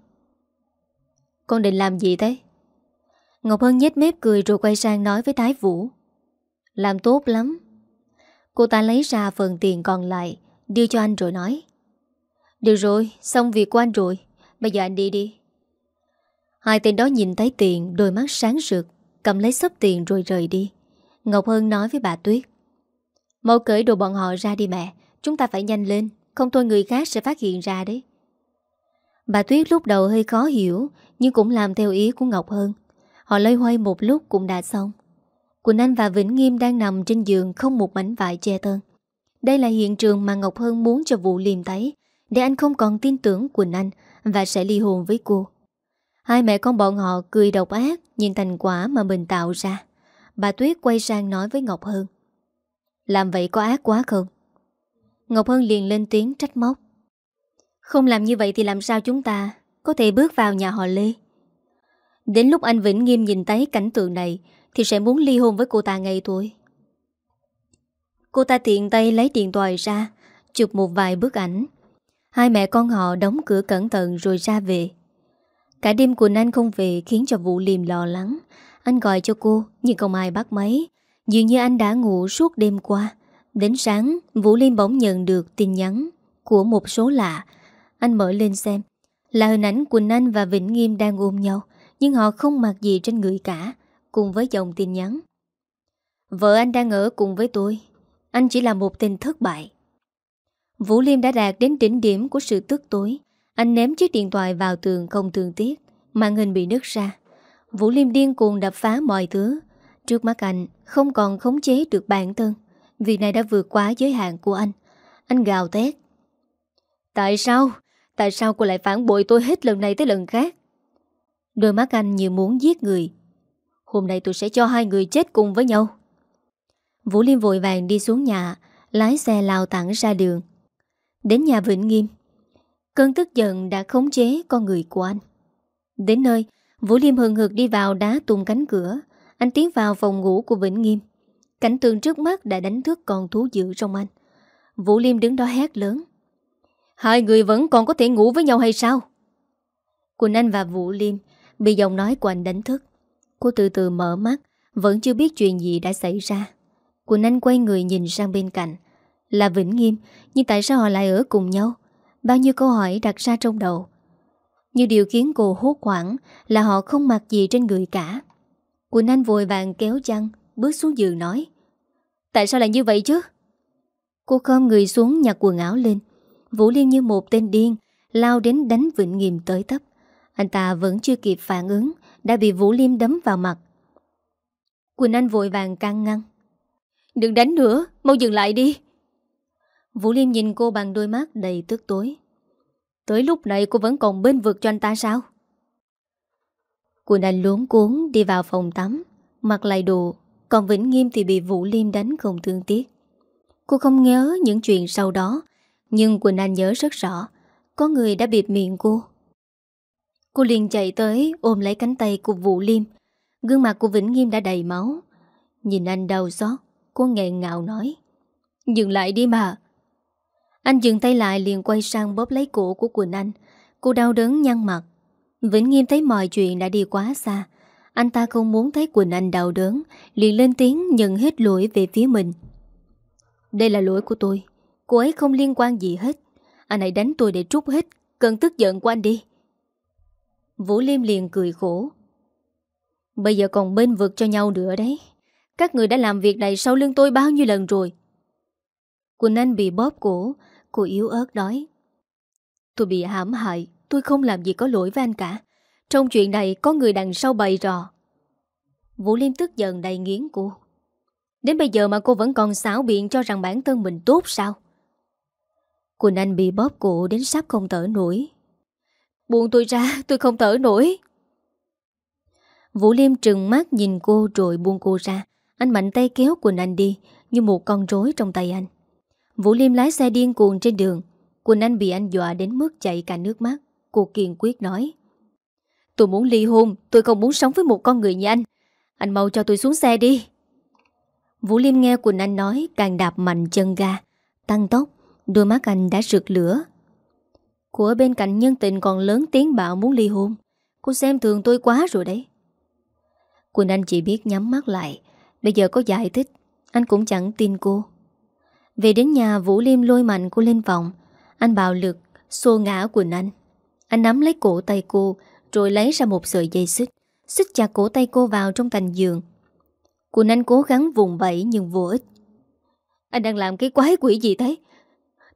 Con định làm gì thế? Ngọc Hân nhếch mép cười rồi quay sang nói với Thái Vũ. Làm tốt lắm. Cô ta lấy ra phần tiền còn lại, đưa cho anh rồi nói. Được rồi, xong việc của anh rồi. Bây giờ anh đi đi. Hai tên đó nhìn thấy tiền, đôi mắt sáng rực, cầm lấy sắp tiền rồi rời đi. Ngọc Hân nói với bà Tuyết. Mau cởi đồ bọn họ ra đi mẹ Chúng ta phải nhanh lên Không thôi người khác sẽ phát hiện ra đấy Bà Tuyết lúc đầu hơi khó hiểu Nhưng cũng làm theo ý của Ngọc Hân. Họ lây hoay một lúc cũng đã xong Quỳnh Anh và Vĩnh Nghiêm đang nằm trên giường Không một mảnh vải che thân Đây là hiện trường mà Ngọc Hân muốn cho vũ liêm thấy, Để anh không còn tin tưởng Quỳnh Anh Và sẽ ly hôn với cô Hai mẹ con bọn họ cười độc ác, Nhìn thành quả mà mình tạo ra Bà Tuyết quay sang nói với Ngọc Hân làm vậy có ác quá không? Ngọc Hân liền lên tiếng trách móc. Không làm như vậy thì làm sao chúng ta có thể bước vào nhà họ Lê? Đến lúc anh Vĩnh Nghiêm nhìn thấy cảnh tượng này thì sẽ muốn ly hôn với cô ta ngay thôi. Cô ta tiện tay lấy điện thoại ra, chụp một vài bức ảnh. Hai mẹ con họ đóng cửa cẩn thận rồi ra về. Cả đêm Quỳnh Anh không về khiến cho Vũ Liêm lo lắng. Anh gọi cho cô nhưng không ai bắt máy. Dường như anh đã ngủ suốt đêm qua Đến sáng Vũ Liêm bỗng nhận được tin nhắn Của một số lạ Anh mở lên xem Là hình ảnh Quỳnh Anh và Vĩnh Nghiêm đang ôm nhau nhưng họ không mặc gì trên người cả, Cùng với dòng tin nhắn. Vợ anh đang ở cùng với tôi. Anh chỉ là một tên thất bại. Vũ Liêm đã đạt đến đỉnh điểm của sự tức tối. Anh ném chiếc điện thoại vào tường không thương tiếc, Màn hình bị nứt ra. Vũ Liêm điên cuồng đập phá mọi thứ. Trước mắt anh, không còn khống chế được bản thân. Việc này đã vượt quá giới hạn của anh. Anh gào thét. Tại sao? Tại sao cô lại phản bội tôi hết lần này tới lần khác? Đôi mắt anh như muốn giết người. Hôm nay tôi sẽ cho hai người chết cùng với nhau. Vũ Liêm vội vàng đi xuống nhà, Lái xe lao thẳng ra đường. Đến nhà Vĩnh Nghiêm. Cơn tức giận đã khống chế con người của anh. Đến nơi, Vũ Liêm hừng hực đi vào đá tung cánh cửa. Anh tiến vào phòng ngủ của Vĩnh Nghiêm. Cảnh tượng trước mắt đã đánh thức con thú dữ trong anh. Vũ Liêm đứng đó hét lớn. Hai người vẫn còn có thể ngủ với nhau hay sao? Quỳnh Anh và Vũ Liêm bị giọng nói của anh đánh thức. Cô từ từ mở mắt, vẫn chưa biết chuyện gì đã xảy ra. Quỳnh Anh quay người nhìn sang bên cạnh. Là Vĩnh Nghiêm, nhưng tại sao họ lại ở cùng nhau? Bao nhiêu câu hỏi đặt ra trong đầu. Nhưng điều khiến cô hốt hoảng là họ không mặc gì trên người cả. Quỳnh Anh vội vàng kéo chăn, bước xuống giường nói. Tại sao lại như vậy chứ? Cô khom người xuống nhặt quần áo lên. Vũ Liên như một tên điên, lao đến đánh Vĩnh Nghiêm tới tấp. Anh ta vẫn chưa kịp phản ứng, đã bị Vũ Liêm đấm vào mặt. Quỳnh Anh vội vàng can ngăn. Đừng đánh nữa, mau dừng lại đi. Vũ Liêm nhìn cô bằng đôi mắt đầy tức tối. Tới lúc này cô vẫn còn bên vực cho anh ta sao? Quỳnh Anh luống cuốn đi vào phòng tắm, mặc lại đồ, còn Vĩnh Nghiêm thì bị Vũ Liêm đánh không thương tiếc. Cô không nhớ những chuyện sau đó, nhưng Quỳnh Anh nhớ rất rõ, có người đã bịt miệng cô. Cô liền chạy tới ôm lấy cánh tay của Vũ Liêm, gương mặt của Vĩnh Nghiêm đã đầy máu. Nhìn anh đau xót, cô nghẹn ngào nói. Dừng lại đi mà. Anh dừng tay lại liền quay sang bóp lấy cổ của Quỳnh Anh. Cô đau đớn nhăn mặt. Vĩnh Nghiêm thấy mọi chuyện đã đi quá xa. Anh ta không muốn thấy Quỳnh Anh đau đớn, liền lên tiếng nhận hết lỗi về phía mình. Đây là lỗi của tôi. Cô ấy không liên quan gì hết. Anh hãy đánh tôi để trút hết cơn tức giận của anh đi. Vũ Liêm liền cười khổ. Bây giờ còn bên vực cho nhau nữa đấy. Các người đã làm việc này sau lưng tôi bao nhiêu lần rồi. Quỳnh Anh bị bóp cổ, cô yếu ớt đói. Tôi bị hãm hại, tôi không làm gì có lỗi với anh cả. Trong chuyện này có người đằng sau bày trò. Vũ Liêm tức giận đầy nghiến cô. Đến bây giờ mà cô vẫn còn xảo biện cho rằng bản thân mình tốt sao? Quỳnh Anh bị bóp cổ đến sắp không thở nổi. Buông tôi ra, tôi không thở nổi. Vũ Liêm trừng mắt nhìn cô rồi buông cô ra. Anh mạnh tay kéo quần Anh đi như một con rối trong tay anh. Vũ Liêm lái xe điên cuồng trên đường. Quỳnh Anh bị anh dọa đến mức chạy cả nước mắt. Cô kiên quyết nói. Tôi muốn ly hôn, tôi không muốn sống với một con người như anh. Anh mau cho tôi xuống xe đi. Vũ Liêm nghe Quỳnh Anh nói càng đạp mạnh chân ga, tăng tốc, đôi mắt anh đã rực lửa của bên cạnh nhân tình còn lớn tiếng bạo muốn ly hôn. Cô xem thường tôi quá rồi đấy. Quỳnh Anh chỉ biết nhắm mắt lại. Bây giờ có giải thích, anh cũng chẳng tin cô. Về đến nhà Vũ Liêm lôi mạnh cô lên phòng. Anh bạo lực, xô ngã Quỳnh Anh. Anh nắm lấy cổ tay cô, rồi lấy ra một sợi dây xích. Xích chặt cổ tay cô vào trong thành giường. Quỳnh Anh cố gắng vùng vẫy nhưng vô ích. Anh đang làm cái quái quỷ gì thế?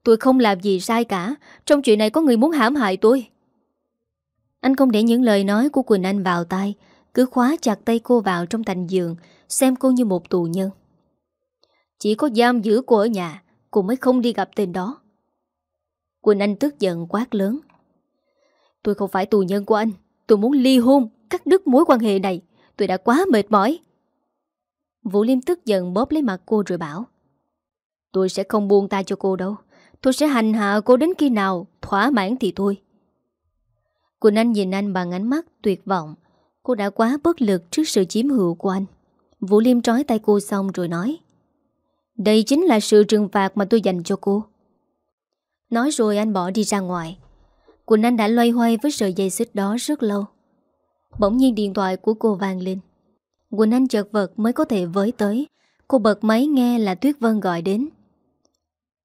Tôi không làm gì sai cả. Trong chuyện này có người muốn hãm hại tôi. Anh không để những lời nói của Quỳnh Anh vào tai. Cứ khóa chặt tay cô vào trong thành giường, Xem cô như một tù nhân. Chỉ có giam giữ cô ở nhà, Cô mới không đi gặp tên đó. Quỳnh Anh tức giận quát lớn. Tôi không phải tù nhân của anh. Tôi muốn ly hôn, Cắt đứt mối quan hệ này. Tôi đã quá mệt mỏi. Vũ Liêm tức giận bóp lấy mặt cô rồi bảo, Tôi sẽ không buông tay cho cô đâu. Tôi sẽ hành hạ cô đến khi nào, Thỏa mãn thì thôi. Quỳnh Anh nhìn anh bằng ánh mắt tuyệt vọng. Cô đã quá bất lực trước sự chiếm hữu của anh. Vũ Liêm trói tay cô xong rồi nói, Đây chính là sự trừng phạt mà tôi dành cho cô. Nói rồi anh bỏ đi ra ngoài. Quỳnh Anh đã loay hoay với sợi dây xích đó rất lâu. Bỗng nhiên điện thoại của cô vang lên. Quỳnh Anh chợt vật mới có thể với tới. Cô bật máy nghe là Tuyết Vân gọi đến.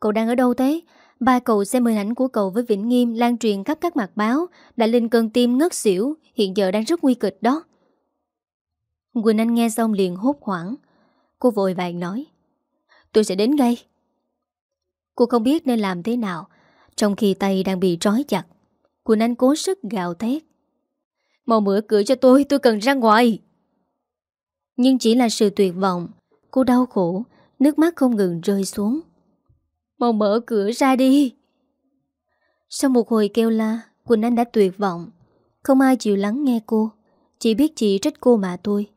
Cậu đang ở đâu thế? Ba cậu xem hình ảnh của cậu với Vĩnh Nghiêm lan truyền khắp các mặt báo, đã lên cơn tim ngất xỉu, hiện giờ đang rất nguy kịch đó. Quỳnh Anh nghe xong liền hốt hoảng. Cô vội vàng nói. Tôi sẽ đến ngay. Cô không biết nên làm thế nào, trong khi tay đang bị trói chặt. Quỳnh Anh cố sức gào thét. Màu mở cửa cho tôi, tôi cần ra ngoài. Nhưng chỉ là sự tuyệt vọng, cô đau khổ, nước mắt không ngừng rơi xuống. Mau mở cửa ra đi. Sau một hồi kêu la, Quỳnh Anh đã tuyệt vọng. Không ai chịu lắng nghe cô, Chỉ biết chị trách cô mà tôi.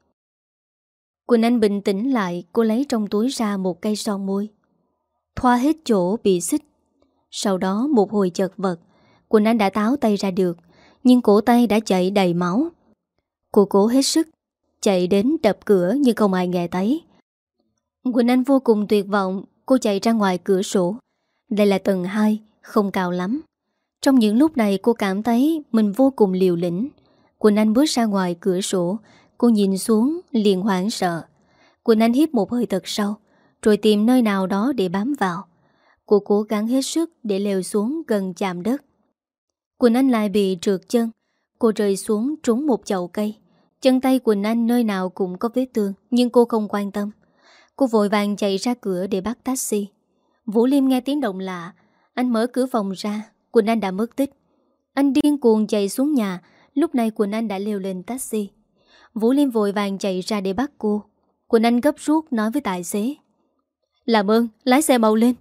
Quỳnh Anh bình tĩnh lại, Cô lấy trong túi ra một cây son môi. Thoa hết chỗ bị xích. Sau đó, một hồi chật vật, Quỳnh Anh đã táo tay ra được, Nhưng cổ tay đã chảy đầy máu. Cô cố hết sức, Chạy đến đập cửa nhưng không ai nghe thấy. Quỳnh Anh vô cùng tuyệt vọng Cô chạy ra ngoài cửa sổ Đây là tầng 2 Không cao lắm Trong những lúc này cô cảm thấy mình vô cùng liều lĩnh. Quỳnh Anh bước ra ngoài cửa sổ, cô nhìn xuống liền hoảng sợ. Quỳnh Anh hít một hơi thật sâu, rồi tìm nơi nào đó để bám vào. Cô cố gắng hết sức để leo xuống gần chạm đất. Quỳnh Anh lại bị trượt chân. Cô rơi xuống trúng một chậu cây. Chân tay Quỳnh Anh nơi nào cũng có vết thương, nhưng cô không quan tâm. Cô vội vàng chạy ra cửa để bắt taxi. Vũ Liêm nghe tiếng động lạ. Anh mở cửa phòng ra, Quỳnh Anh đã mất tích. Anh điên cuồng chạy xuống nhà, lúc này Quỳnh Anh đã leo lên taxi. Vũ Liêm vội vàng chạy ra để bắt cô. Quỳnh Anh gấp rút nói với tài xế. Làm ơn, lái xe mau lên.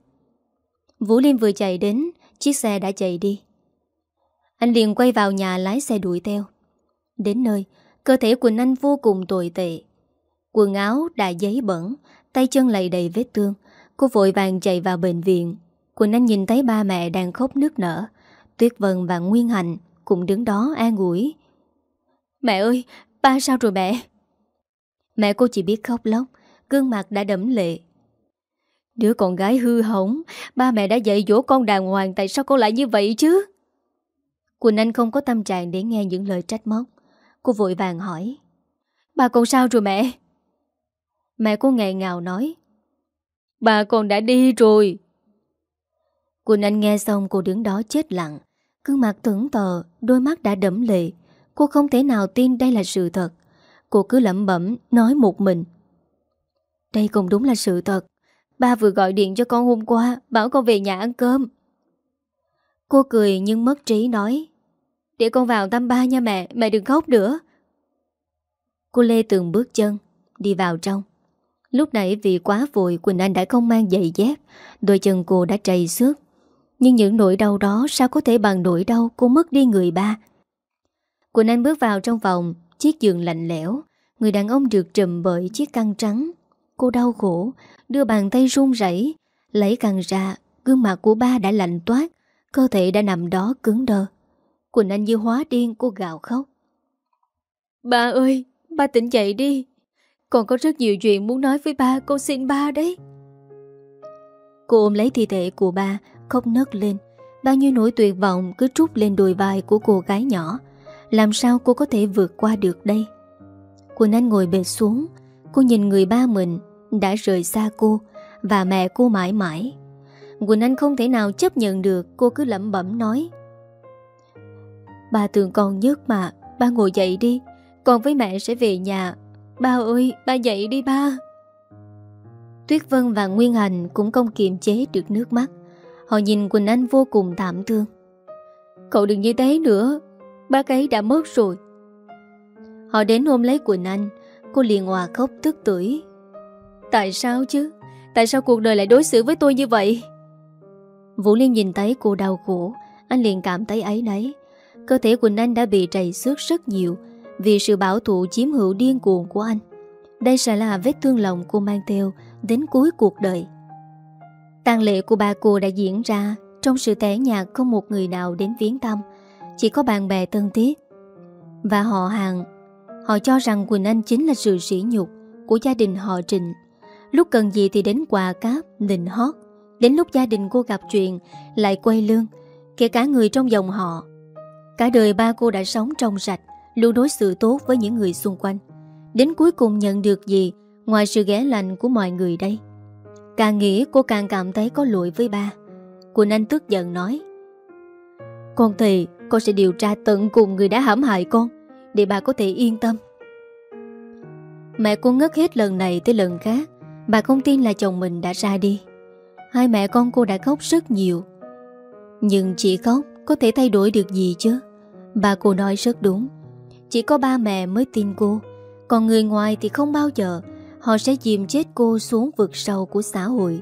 Vũ Liêm vừa chạy đến, chiếc xe đã chạy đi. Anh liền quay vào nhà lái xe đuổi theo. Đến nơi, cơ thể Quỳnh Anh vô cùng tồi tệ. Quần áo đã giấy bẩn, tay chân lầy đầy vết thương. Cô vội vàng chạy vào bệnh viện. Quỳnh Anh nhìn thấy ba mẹ đang khóc nước nở. Tuyết Vân và Nguyên Hạnh cũng đứng đó an ủi. Mẹ ơi, ba sao rồi mẹ? Mẹ cô chỉ biết khóc lóc, gương mặt đã đẫm lệ. Đứa con gái hư hỏng, ba mẹ đã dạy dỗ con đàng hoàng tại sao con lại như vậy chứ? Quỳnh Anh không có tâm trạng để nghe những lời trách móc. Cô vội vàng hỏi. Bà con sao rồi mẹ? Mẹ cô nghẹn ngào nói. Bà con đã đi rồi. Quỳnh Anh nghe xong cô đứng đó chết lặng. Cương mặt tưởng tờ, đôi mắt đã đẫm lệ. Cô không thể nào tin đây là sự thật. Cô cứ lẩm bẩm nói một mình. Đây cũng đúng là sự thật. Ba vừa gọi điện cho con hôm qua, bảo con về nhà ăn cơm. Cô cười nhưng mất trí nói. Để con vào thăm ba nha mẹ, mẹ đừng khóc nữa. Cô Lê từng bước chân, đi vào trong. Lúc nãy vì quá vội Quỳnh Anh đã không mang giày dép, đôi chân cô đã trầy xước. Nhưng những nỗi đau đó sao có thể bằng nỗi đau cô mất đi người ba. Quỳnh Anh bước vào trong phòng, chiếc giường lạnh lẽo, người đàn ông được trùm bởi chiếc căng trắng. Cô đau khổ, đưa bàn tay run rẩy lấy căng ra, gương mặt của ba đã lạnh toát, cơ thể đã nằm đó cứng đơ. Quỳnh Anh như hóa điên cô gào khóc. Ba ơi, ba tỉnh dậy đi. Còn có rất nhiều chuyện muốn nói với ba, con xin ba đấy. Cô ôm lấy thi thể của ba, khóc nấc lên. Bao nhiêu nỗi tuyệt vọng cứ trút lên đùi vai của cô gái nhỏ. Làm sao cô có thể vượt qua được đây? Quỳnh Anh ngồi bệt xuống, cô nhìn người ba mình đã rời xa cô và mẹ cô mãi mãi. Quỳnh Anh không thể nào chấp nhận được, cô cứ lẩm bẩm nói. Ba tưởng con nhất mà Ba ngồi dậy đi Con với mẹ sẽ về nhà Ba ơi, ba dậy đi ba. Tuyết Vân và Nguyên Hành Cũng không kiềm chế được nước mắt. Họ nhìn Quỳnh Anh vô cùng thảm thương. Cậu đừng như thế nữa, Bác ấy đã mất rồi. Họ đến ôm lấy Quỳnh Anh, Cô liền hòa khóc tức tuổi Tại sao chứ? Tại sao cuộc đời lại đối xử với tôi như vậy? Vũ Liên nhìn thấy cô đau khổ, Anh liền cảm thấy ấy nấy Cơ thể Quỳnh Anh đã bị trầy xước rất nhiều vì sự bảo thủ chiếm hữu điên cuồng của anh. Đây sẽ là vết thương lòng cô mang theo Đến cuối cuộc đời. Tang lệ của bà cô đã diễn ra Trong sự tẻ nhạt không một người nào đến viếng thăm, Chỉ có bạn bè thân thiết. Và họ hàng, Họ cho rằng Quỳnh Anh chính là sự sỉ nhục Của gia đình họ Trịnh. Lúc cần gì thì đến quà cáp, Nịnh hót. Đến lúc gia đình cô gặp chuyện, Lại quay lương Kể cả người trong dòng họ. Cả đời ba cô đã sống trong sạch. Luôn đối xử tốt với những người xung quanh. Đến cuối cùng nhận được gì? Ngoài sự ghé lành của mọi người đây. Càng nghĩ, cô càng cảm thấy có lỗi với ba. Quỳnh Anh tức giận nói, Con thì con sẽ điều tra tận cùng người đã hãm hại con, Để bà có thể yên tâm. Mẹ cô ngất hết lần này tới lần khác. Bà không tin là chồng mình đã ra đi. Hai mẹ con cô đã khóc rất nhiều. Nhưng chỉ khóc có thể thay đổi được gì chứ? Bà cô nói rất đúng. Chỉ có ba mẹ mới tin cô. Còn người ngoài thì không bao giờ. Họ sẽ dìm chết cô xuống vực sâu của xã hội.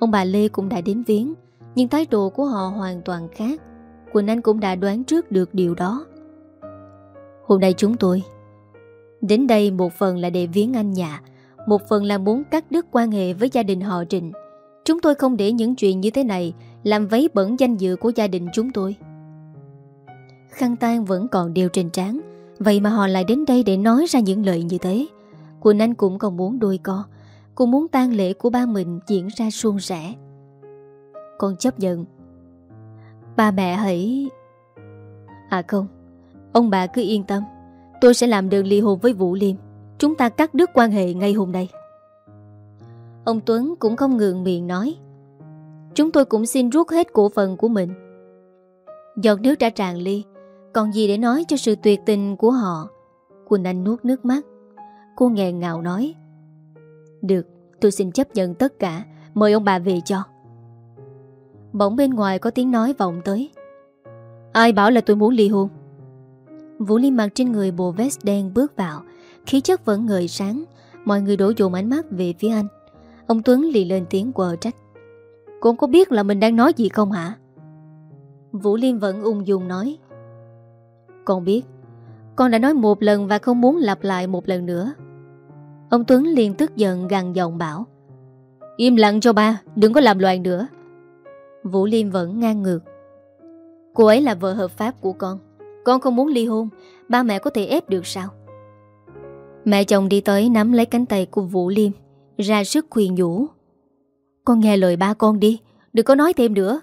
Ông bà Lê cũng đã đến viếng, Nhưng thái độ của họ hoàn toàn khác. Quỳnh Anh cũng đã đoán trước được điều đó. Hôm nay chúng tôi, Đến đây một phần là để viếng anh nhà, Một phần là muốn cắt đứt quan hệ với gia đình họ Trịnh. Chúng tôi không để những chuyện như thế này Làm vấy bẩn danh dự của gia đình chúng tôi. Khăn tan vẫn còn đều trên trán Vậy mà họ lại đến đây để nói ra những lời như thế Quỳnh Anh cũng còn muốn đôi co Cô muốn tang lễ của ba mình diễn ra suôn sẻ Con chấp nhận Ba mẹ hãy... À không, ông bà cứ yên tâm. Tôi sẽ làm đơn ly hôn với Vũ Liêm. Chúng ta cắt đứt quan hệ ngay hôm nay. Ông Tuấn cũng không ngượng miệng nói. Chúng tôi cũng xin rút hết cổ phần của mình. Giọt nước đã tràn ly, còn gì để nói cho sự tuyệt tình của họ. Quỳnh Anh nuốt nước mắt. Cô nghẹn ngào nói. Được, tôi xin chấp nhận tất cả, mời ông bà về cho. Bỗng bên ngoài có tiếng nói vọng tới Ai bảo là tôi muốn ly hôn Vũ Liêm mặc trên người bộ vest đen bước vào Khí chất vẫn ngời sáng Mọi người đổ dồn ánh mắt về phía anh Ông Tuấn lì lên tiếng quờ trách cô có biết là mình đang nói gì không hả Vũ Liêm vẫn ung dung nói con biết. Con đã nói một lần và không muốn lặp lại một lần nữa. Ông Tuấn liền tức giận gằn giọng bảo, Im lặng cho ba, Đừng có làm loạn nữa. Vũ Liêm vẫn ngang ngược. Cô ấy là vợ hợp pháp của con. Con không muốn ly hôn. Ba mẹ có thể ép được sao? Mẹ chồng đi tới nắm lấy cánh tay của Vũ Liêm Ra sức khuyên nhủ, Con nghe lời ba con đi, Đừng có nói thêm nữa.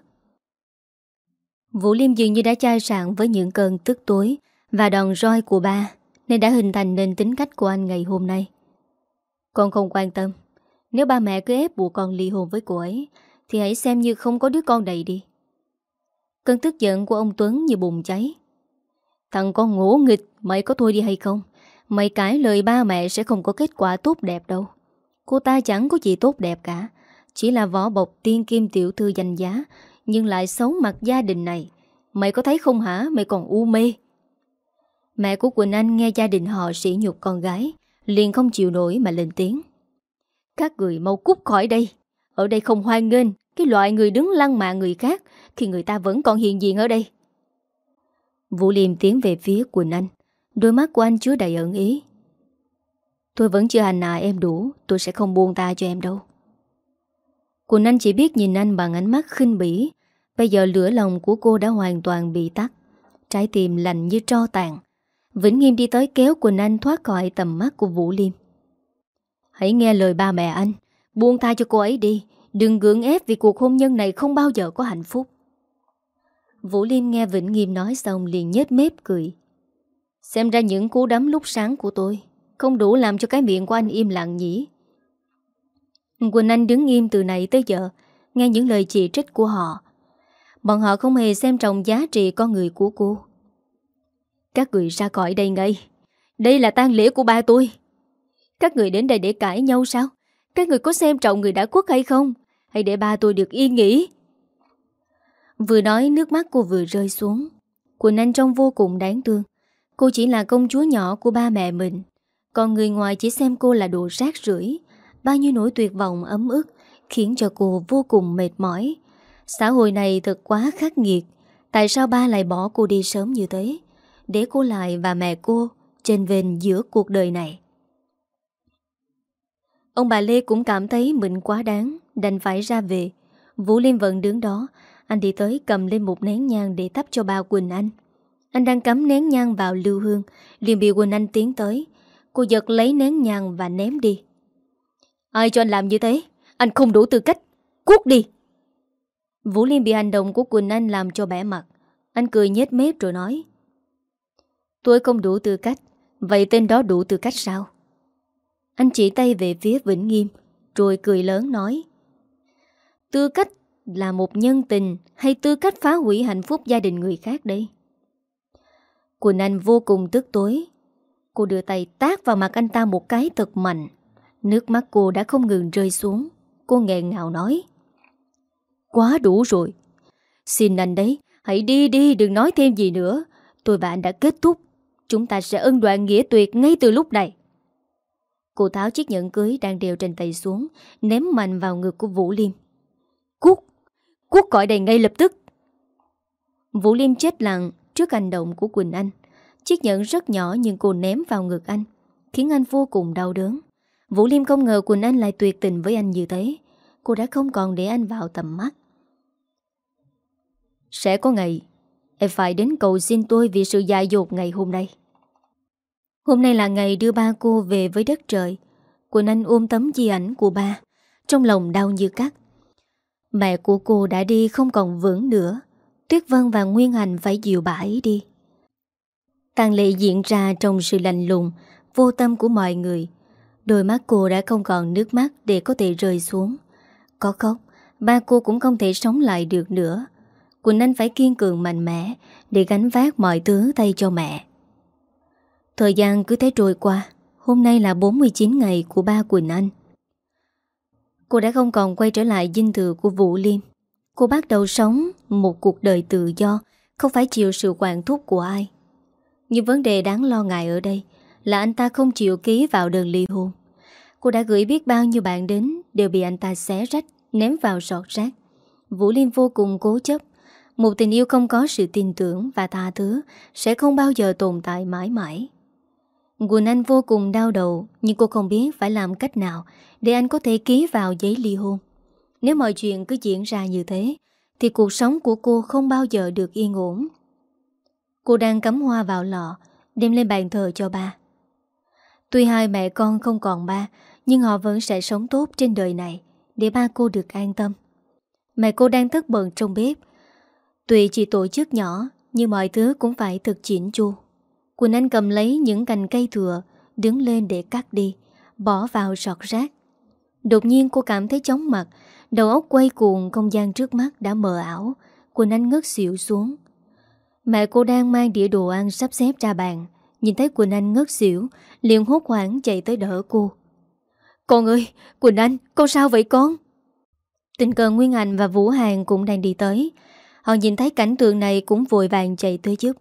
Vũ Liêm dường như đã chai sạn với những cơn tức tối Và đòn roi của ba, Nên đã hình thành nên tính cách của anh ngày hôm nay. Con không quan tâm. Nếu ba mẹ cứ ép buộc con ly hôn với cô ấy, thì hãy xem như không có đứa con đầy đi. Cơn tức giận của ông Tuấn như bùng cháy. Thằng con ngỗ nghịch, Mày có thôi đi hay không? Mày cãi lời ba mẹ sẽ không có kết quả tốt đẹp đâu. Cô ta chẳng có gì tốt đẹp cả, Chỉ là vỏ bọc tiên kim tiểu thư danh giá nhưng lại xấu mặt gia đình này. Mày có thấy không hả? Mày còn u mê. Mẹ của Quỳnh Anh nghe gia đình họ sỉ nhục con gái, Liền không chịu nổi mà lên tiếng. Các người mau cút khỏi đây. Ở đây không hoan nghênh. Cái loại người đứng lăng mạ người khác Khi người ta vẫn còn hiện diện ở đây. Vũ Liêm tiến về phía Quỳnh Anh. Đôi mắt của anh chứa đầy ẩn ý. Tôi vẫn chưa hành nạ em đủ, Tôi sẽ không buông ta cho em đâu. Quỳnh Anh chỉ biết nhìn anh bằng ánh mắt khinh bỉ Bây giờ lửa lòng của cô đã hoàn toàn bị tắt. Trái tim lạnh như tro tàn. Vĩnh Nghiêm đi tới kéo Quỳnh Anh thoát khỏi tầm mắt của Vũ Liêm. Hãy nghe lời ba mẹ anh. Buông tay cho cô ấy đi. Đừng gượng ép vì cuộc hôn nhân này không bao giờ có hạnh phúc. Vũ Liêm nghe Vĩnh Nghiêm nói xong liền nhếch mép cười. Xem ra những cú đấm lúc sáng của tôi Không đủ làm cho cái miệng của anh im lặng nhỉ. Quỳnh Anh đứng im từ nãy tới giờ, Nghe những lời chỉ trích của họ Bọn họ không hề xem trọng giá trị con người của cô. Các người ra khỏi đây ngay. Đây là tang lễ của ba tôi. Các người đến đây để cãi nhau sao? Các người có xem trọng người đã quốc hay không? Hãy để ba tôi được yên nghỉ. Vừa nói, nước mắt cô vừa rơi xuống. Quỳnh Anh trông vô cùng đáng thương. Cô chỉ là công chúa nhỏ của ba mẹ mình. Còn người ngoài chỉ xem cô là đồ rác rưởi. Bao nhiêu nỗi tuyệt vọng ấm ức Khiến cho cô vô cùng mệt mỏi. Xã hội này thật quá khắc nghiệt. Tại sao ba lại bỏ cô đi sớm như thế? Để cô lại và mẹ cô Trên vền giữa cuộc đời này. Ông bà Lê cũng cảm thấy mình quá đáng, Đành phải ra về. Vũ Liêm vẫn đứng đó, Anh đi tới cầm lên một nén nhang để thắp cho bà Quỳnh Anh. Anh đang cắm nén nhang vào lưu hương, liền bị Quỳnh Anh tiến tới. Cô giật lấy nén nhang và ném đi. Ai cho anh làm như thế? Anh không đủ tư cách. Cút đi! Vũ Liêm bị hành động của Quỳnh Anh làm cho bẻ mặt. Anh cười nhếch mép rồi nói, Tôi không đủ tư cách. Vậy tên đó đủ tư cách sao? Anh chỉ tay về phía Vĩnh Nghiêm, Rồi cười lớn nói, Tư cách là một nhân tình Hay tư cách phá hủy hạnh phúc gia đình người khác đây? Quỳnh Anh vô cùng tức tối. Cô đưa tay tác vào mặt anh ta một cái thật mạnh. Nước mắt cô đã không ngừng rơi xuống. Cô nghẹn ngào nói Quá đủ rồi. Xin anh đấy, Hãy đi đi, đừng nói thêm gì nữa. Tôi và anh đã kết thúc. Chúng ta sẽ ân đoạn nghĩa tuyệt ngay từ lúc này. Cô tháo chiếc nhẫn cưới đang đều trên tay xuống, Ném mạnh vào ngực của Vũ Liêm. Cút Cút khỏi đây ngay lập tức. Vũ Liêm chết lặng trước hành động của Quỳnh Anh. Chiếc nhẫn rất nhỏ nhưng cô ném vào ngực anh, Khiến anh vô cùng đau đớn. Vũ Liêm không ngờ Quỳnh Anh lại tuyệt tình với anh như thế. Cô đã không còn để anh vào tầm mắt. Sẽ có ngày Em phải đến cầu xin tôi vì sự dại dột ngày hôm nay Hôm nay là ngày đưa ba cô về với đất trời Quỳnh Anh ôm tấm di ảnh của ba Trong lòng đau như cắt Mẹ của cô đã đi không còn vững nữa Tuyết Vân và Nguyên Hành phải dịu bãi đi. tang lệ diễn ra trong sự lạnh lùng, vô tâm của mọi người. Đôi mắt cô đã không còn nước mắt để có thể rơi xuống. Có khóc, ba cô cũng không thể sống lại được nữa. Quỳnh Anh phải kiên cường mạnh mẽ để gánh vác mọi thứ tay cho mẹ. Thời gian cứ thế trôi qua, hôm nay là 49 ngày của ba Quỳnh Anh. Cô đã không còn quay trở lại dinh thự của Vũ Liêm. Cô bắt đầu sống một cuộc đời tự do, không phải chịu sự quản thúc của ai. Nhưng vấn đề đáng lo ngại ở đây là anh ta không chịu ký vào đơn ly hôn. Cô đã gửi biết bao nhiêu bạn đến đều bị anh ta xé rách, ném vào sọt rác. Vũ Liêm vô cùng cố chấp. Một tình yêu không có sự tin tưởng và tha thứ sẽ không bao giờ tồn tại mãi mãi. Quỳnh Anh vô cùng đau đầu, nhưng cô không biết phải làm cách nào để anh có thể ký vào giấy ly hôn. Nếu mọi chuyện cứ diễn ra như thế, thì cuộc sống của cô không bao giờ được yên ổn. Cô đang cắm hoa vào lọ, đem lên bàn thờ cho ba. Tuy hai mẹ con không còn ba, nhưng họ vẫn sẽ sống tốt trên đời này để ba cô được an tâm. Mẹ cô đang thất bận trong bếp. Tuy chỉ tổ chức nhỏ, nhưng mọi thứ cũng phải thực chỉnh chu. Quỳnh Anh cầm lấy những cành cây thừa, đứng lên để cắt đi, bỏ vào sọt rác. Đột nhiên cô cảm thấy chóng mặt, Đầu óc quay cuồng, không gian trước mắt đã mờ ảo. Quỳnh Anh ngất xỉu xuống. Mẹ cô đang mang đĩa đồ ăn sắp xếp ra bàn. Nhìn thấy Quỳnh Anh ngất xỉu, liền hốt hoảng chạy tới đỡ cô. Con ơi, Quỳnh Anh, con sao vậy con? Tình cờ Nguyên Anh và Vũ Hàng cũng đang đi tới. Họ nhìn thấy cảnh tượng này cũng vội vàng chạy tới giúp.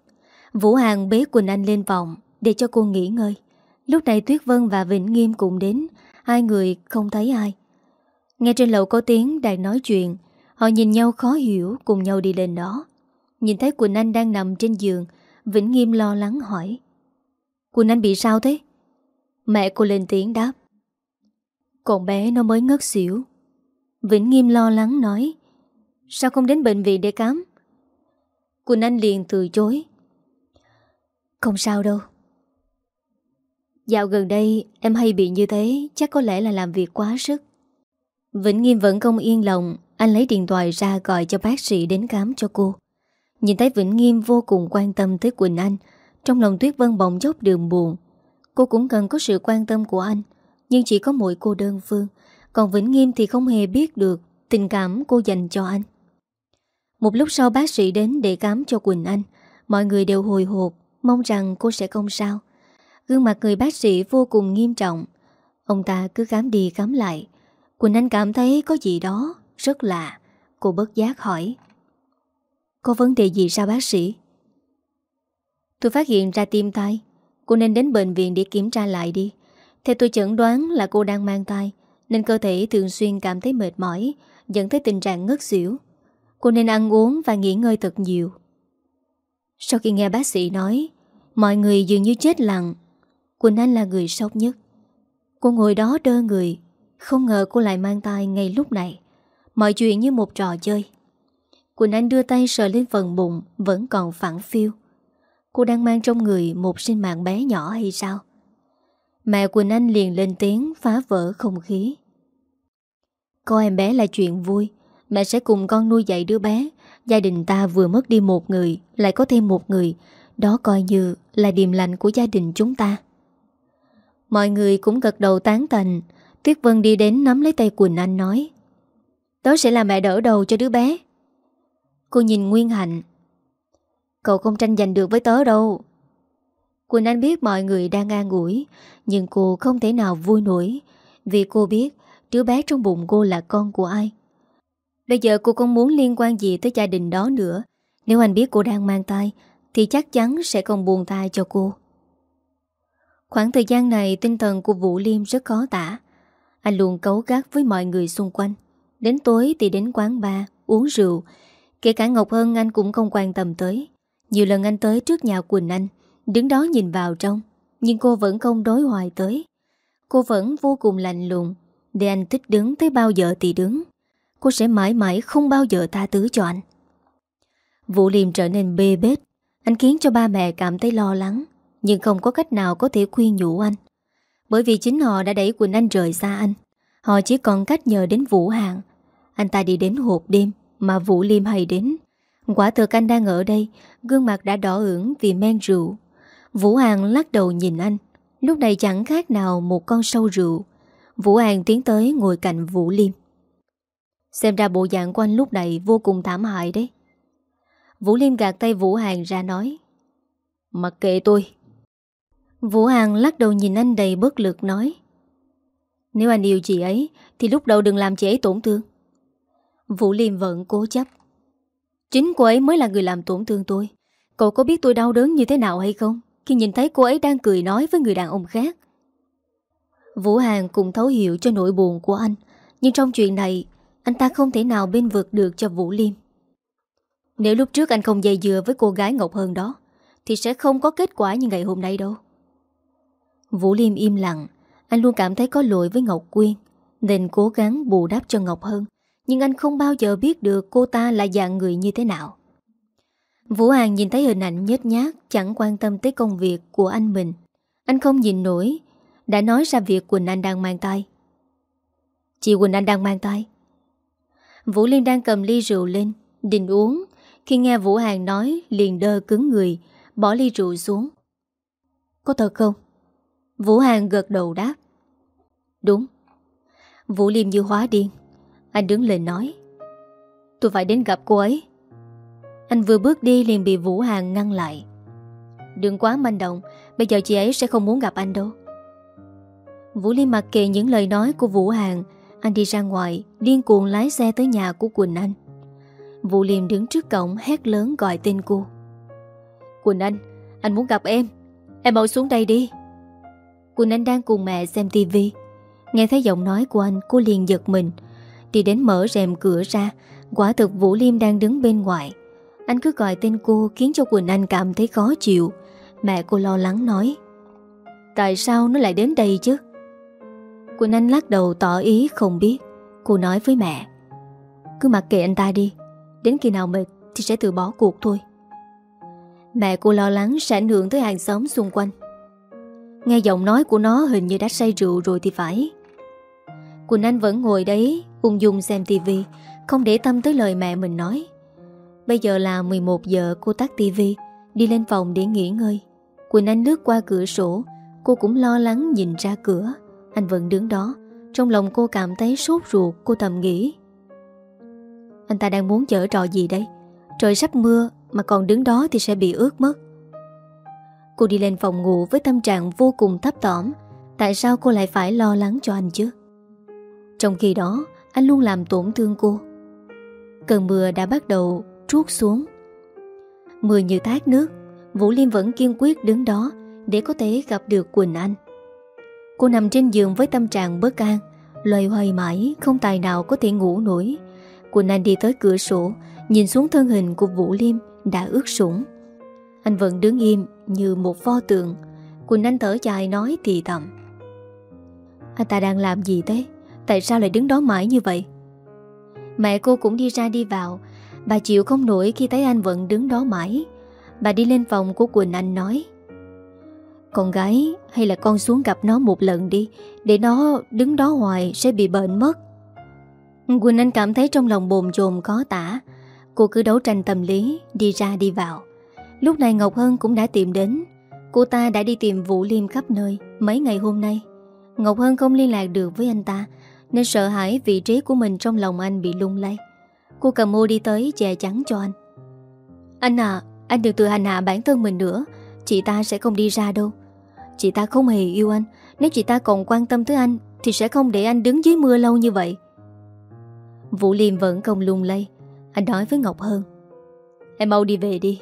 Vũ Hàng bế Quỳnh Anh lên vòng Để cho cô nghỉ ngơi. Lúc này Tuyết Vân và Vĩnh Nghiêm cũng đến. Hai người không thấy ai. Nghe trên lầu có tiếng đang nói chuyện, Họ nhìn nhau khó hiểu cùng nhau đi lên đó. Nhìn thấy Quỳnh Anh đang nằm trên giường, Vĩnh Nghiêm lo lắng hỏi. Quỳnh Anh bị sao thế? Mẹ cô lên tiếng đáp. Con bé nó mới ngất xỉu. Vĩnh Nghiêm lo lắng nói. Sao không đến bệnh viện để khám? Quỳnh Anh liền từ chối. Không sao đâu. Dạo gần đây, em hay bị như thế, Chắc có lẽ là làm việc quá sức. Vĩnh Nghiêm vẫn không yên lòng, Anh lấy điện thoại ra gọi cho bác sĩ đến khám cho cô. Nhìn thấy Vĩnh Nghiêm vô cùng quan tâm tới Quỳnh Anh, Trong lòng Tuyết Vân bỗng dốc đường buồn. Cô cũng cần có sự quan tâm của anh, Nhưng chỉ có mỗi cô đơn phương. Còn Vĩnh Nghiêm thì không hề biết được Tình cảm cô dành cho anh. Một lúc sau bác sĩ đến để khám cho Quỳnh Anh. Mọi người đều hồi hộp, Mong rằng cô sẽ không sao. Gương mặt người bác sĩ vô cùng nghiêm trọng. Ông ta cứ khám đi khám lại. Quỳnh Anh cảm thấy có gì đó Rất lạ. Cô bất giác hỏi. Có vấn đề gì sao bác sĩ? Tôi phát hiện ra tim tai. Cô nên đến bệnh viện để kiểm tra lại đi. Theo tôi chẩn đoán là cô đang mang thai Nên cơ thể thường xuyên cảm thấy mệt mỏi, Dẫn tới tình trạng ngất xỉu. Cô nên ăn uống và nghỉ ngơi thật nhiều. Sau khi nghe bác sĩ nói, Mọi người dường như chết lặng. Quỳnh Anh là người sốc nhất. Cô ngồi đó đơ người, Không ngờ cô lại mang tay ngay lúc này. Mọi chuyện như một trò chơi. Quỳnh Anh đưa tay sờ lên phần bụng, Vẫn còn phẳng phiêu Cô đang mang trong người một sinh mạng bé nhỏ hay sao? Mẹ Quỳnh Anh liền lên tiếng phá vỡ không khí. Có em bé là chuyện vui Mẹ sẽ cùng con nuôi dạy đứa bé. Gia đình ta vừa mất đi một người, Lại có thêm một người. Đó coi như là điềm lành của gia đình chúng ta. Mọi người cũng gật đầu tán thành. Tuyết Vân đi đến nắm lấy tay Quỳnh Anh nói Tớ sẽ là mẹ đỡ đầu cho đứa bé. Cô nhìn Nguyên Hạnh, Cậu không tranh giành được với tớ đâu. Quỳnh Anh biết mọi người đang an ủi Nhưng cô không thể nào vui nổi, Vì cô biết Đứa bé trong bụng cô là con của ai. Bây giờ cô không muốn liên quan gì tới gia đình đó nữa Nếu anh biết cô đang mang tay Thì chắc chắn sẽ không buồn tay cho cô Khoảng thời gian này tinh thần của Vũ Liêm rất khó tả. Anh luôn cấu gắt với mọi người xung quanh. Đến tối thì đến quán bar, uống rượu. Kể cả Ngọc Hân anh cũng không quan tâm tới. Nhiều lần anh tới trước nhà Quỳnh Anh, đứng đó nhìn vào trong. Nhưng cô vẫn không đối hoài tới. Cô vẫn vô cùng lạnh lùng. Để anh thích đứng tới bao giờ thì đứng. Cô sẽ mãi mãi không bao giờ tha thứ cho anh. Vũ Liêm trở nên bê bết. Anh khiến cho ba mẹ cảm thấy lo lắng. Nhưng không có cách nào có thể khuyên nhủ anh. Bởi vì chính họ đã đẩy Quỳnh Anh rời xa anh. Họ chỉ còn cách nhờ đến Vũ Hàng Anh ta đi đến hộp đêm Mà Vũ Liêm hay đến. Quả thực anh đang ở đây, Gương mặt đã đỏ ửng vì men rượu. Vũ Hàng lắc đầu nhìn anh. Lúc này chẳng khác nào một con sâu rượu. Vũ Hàng tiến tới ngồi cạnh Vũ Liêm. Xem ra bộ dạng của anh lúc này vô cùng thảm hại đấy. Vũ Liêm gạt tay Vũ Hàng ra nói, Mặc kệ tôi. Vũ Hàng lắc đầu nhìn anh đầy bất lực nói, Nếu anh yêu chị ấy, Thì lúc đầu đừng làm chị ấy tổn thương. Vũ Liêm vẫn cố chấp, Chính cô ấy mới là người làm tổn thương tôi. Cậu có biết tôi đau đớn như thế nào hay không Khi nhìn thấy cô ấy đang cười nói với người đàn ông khác? Vũ Hàng cũng thấu hiểu cho nỗi buồn của anh, Nhưng trong chuyện này anh ta không thể nào bên vượt được cho Vũ Liêm. Nếu lúc trước anh không dây dừa với cô gái Ngọc Hơn đó, Thì sẽ không có kết quả như ngày hôm nay đâu. Vũ Liêm im lặng. Anh luôn cảm thấy có lỗi với Ngọc Quyên, Nên cố gắng bù đắp cho Ngọc Hơn Nhưng anh không bao giờ biết được cô ta là dạng người như thế nào. Vũ Hàng nhìn thấy hình ảnh nhếch nhát Chẳng quan tâm tới công việc của anh mình. Anh không nhìn nổi, Đã nói ra việc Quỳnh Anh đang mang tay. Chị Quỳnh Anh đang mang tay? Vũ Liên đang cầm ly rượu lên, Định uống. Khi nghe Vũ Hàng nói, liền đơ cứng người, Bỏ ly rượu xuống. Có thật không? Vũ Hàng gật đầu đáp. Đúng. Vũ Liêm như hóa điên. Anh đứng lên nói. Tôi phải đến gặp cô ấy. Anh vừa bước đi liền bị Vũ Hàng ngăn lại. Đừng quá manh động, Bây giờ chị ấy sẽ không muốn gặp anh đâu. Vũ Liêm mặc kệ những lời nói của Vũ Hàng anh đi ra ngoài, Điên cuồng lái xe tới nhà của Quỳnh Anh. Vũ Liêm đứng trước cổng, Hét lớn gọi tên cô. Quỳnh Anh Anh muốn gặp em. Em mau xuống đây đi. Quỳnh Anh đang cùng mẹ xem tivi Nghe thấy giọng nói của anh, Cô liền giật mình. Đi đến mở rèm cửa ra, Quả thực Vũ Liêm đang đứng bên ngoài. Anh cứ gọi tên cô Khiến cho Quỳnh Anh cảm thấy khó chịu. Mẹ cô lo lắng nói, Tại sao nó lại đến đây chứ? Quỳnh Anh lắc đầu tỏ ý không biết. Cô nói với mẹ, Cứ mặc kệ anh ta đi, Đến khi nào mệt thì sẽ từ bỏ cuộc thôi. Mẹ cô lo lắng sẽ ảnh hưởng tới hàng xóm xung quanh. Nghe giọng nói của nó hình như đã say rượu rồi thì phải. Quỳnh Anh vẫn ngồi đấy, Ung dung xem tivi Không để tâm tới lời mẹ mình nói. Bây giờ là 11 giờ, cô tắt tivi Đi lên phòng để nghỉ ngơi. Quỳnh Anh lướt qua cửa sổ, Cô cũng lo lắng nhìn ra cửa. Anh vẫn đứng đó, Trong lòng cô cảm thấy sốt ruột, Cô thầm nghĩ. Anh ta đang muốn chở trò gì đây? Trời sắp mưa, Mà còn đứng đó thì sẽ bị ướt mất. Cô đi lên phòng ngủ với tâm trạng vô cùng thấp tỏm Tại sao cô lại phải lo lắng cho anh chứ? Trong khi đó, Anh luôn làm tổn thương cô. Cơn mưa đã bắt đầu trút xuống. Mưa như thác nước, Vũ Liêm vẫn kiên quyết đứng đó Để có thể gặp được Quỳnh Anh. Cô nằm trên giường với tâm trạng bất an Loay hoay mãi, Không tài nào có thể ngủ nổi. Quỳnh Anh đi tới cửa sổ, Nhìn xuống thân hình của Vũ Liêm Đã ướt sũng. Anh vẫn đứng im như một pho tượng. Quỳnh Anh thở dài nói thì thầm. Anh ta đang làm gì thế? Tại sao lại đứng đó mãi như vậy? Mẹ cô cũng đi ra đi vào. Bà chịu không nổi khi thấy anh vẫn đứng đó mãi. Bà đi lên phòng của Quỳnh Anh nói. Con gái, hay là con xuống gặp nó một lần đi, Để nó đứng đó hoài sẽ bị bệnh mất. Quỳnh Anh cảm thấy trong lòng bồn chồn khó tả. Cô cứ đấu tranh tâm lý, Đi ra đi vào. Lúc này Ngọc Hân cũng đã tìm đến. Cô ta đã đi tìm Vũ Liêm khắp nơi Mấy ngày hôm nay. Ngọc Hân không liên lạc được với anh ta, Nên sợ hãi vị trí của mình trong lòng anh bị lung lay. Cô cầm ô đi tới che chắn cho anh. Anh à Anh đừng tự hành hạ bản thân mình nữa, Chị ta sẽ không đi ra đâu. Chị ta không hề yêu anh. Nếu chị ta còn quan tâm tới anh, Thì sẽ không để anh đứng dưới mưa lâu như vậy. Vũ Liêm vẫn không lung lay. Anh nói với Ngọc Hơn Em mau đi về đi.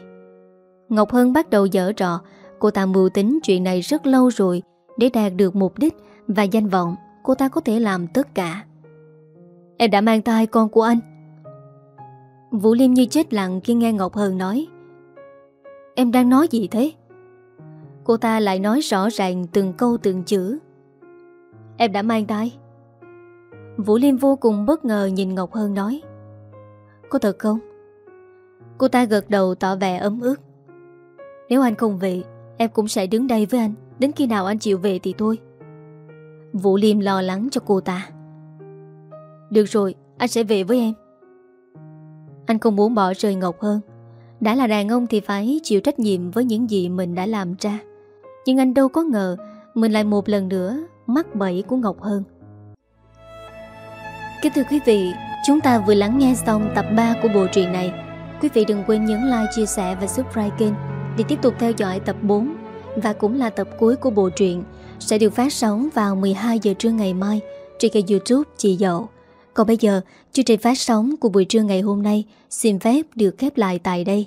Ngọc Hơn bắt đầu dở trò. Cô ta mưu tính chuyện này rất lâu rồi, Để đạt được mục đích và danh vọng Cô ta có thể làm tất cả. Em đã mang thai con của anh. Vũ Liêm như chết lặng khi nghe Ngọc Hơn nói. Em đang nói gì thế? Cô ta lại nói rõ ràng từng câu từng chữ. Em đã mang thai. Vũ Liêm vô cùng bất ngờ nhìn Ngọc Hân nói. Có thật không? Cô ta gật đầu tỏ vẻ ấm ức. Nếu anh không về, Em cũng sẽ đứng đây với anh. Đến khi nào anh chịu về thì thôi. Vũ Liêm lo lắng cho cô ta. Được rồi, Anh sẽ về với em. Anh không muốn bỏ rơi Ngọc hơn Đã là đàn ông thì phải chịu trách nhiệm với những gì mình đã làm ra. Nhưng anh đâu có ngờ Mình lại một lần nữa mắc bẫy của Ngọc Hơn Kính thưa quý vị Chúng ta vừa lắng nghe xong tập 3 của bộ truyện này. Quý vị đừng quên nhấn like, chia sẻ và subscribe kênh Để tiếp tục theo dõi tập 4 Và cũng là tập cuối của bộ truyện Sẽ được phát sóng vào 12 giờ trưa ngày mai Trên kênh youtube Chị Dậu. Còn bây giờ, chương trình phát sóng của buổi trưa ngày hôm nay Xin phép được khép lại tại đây.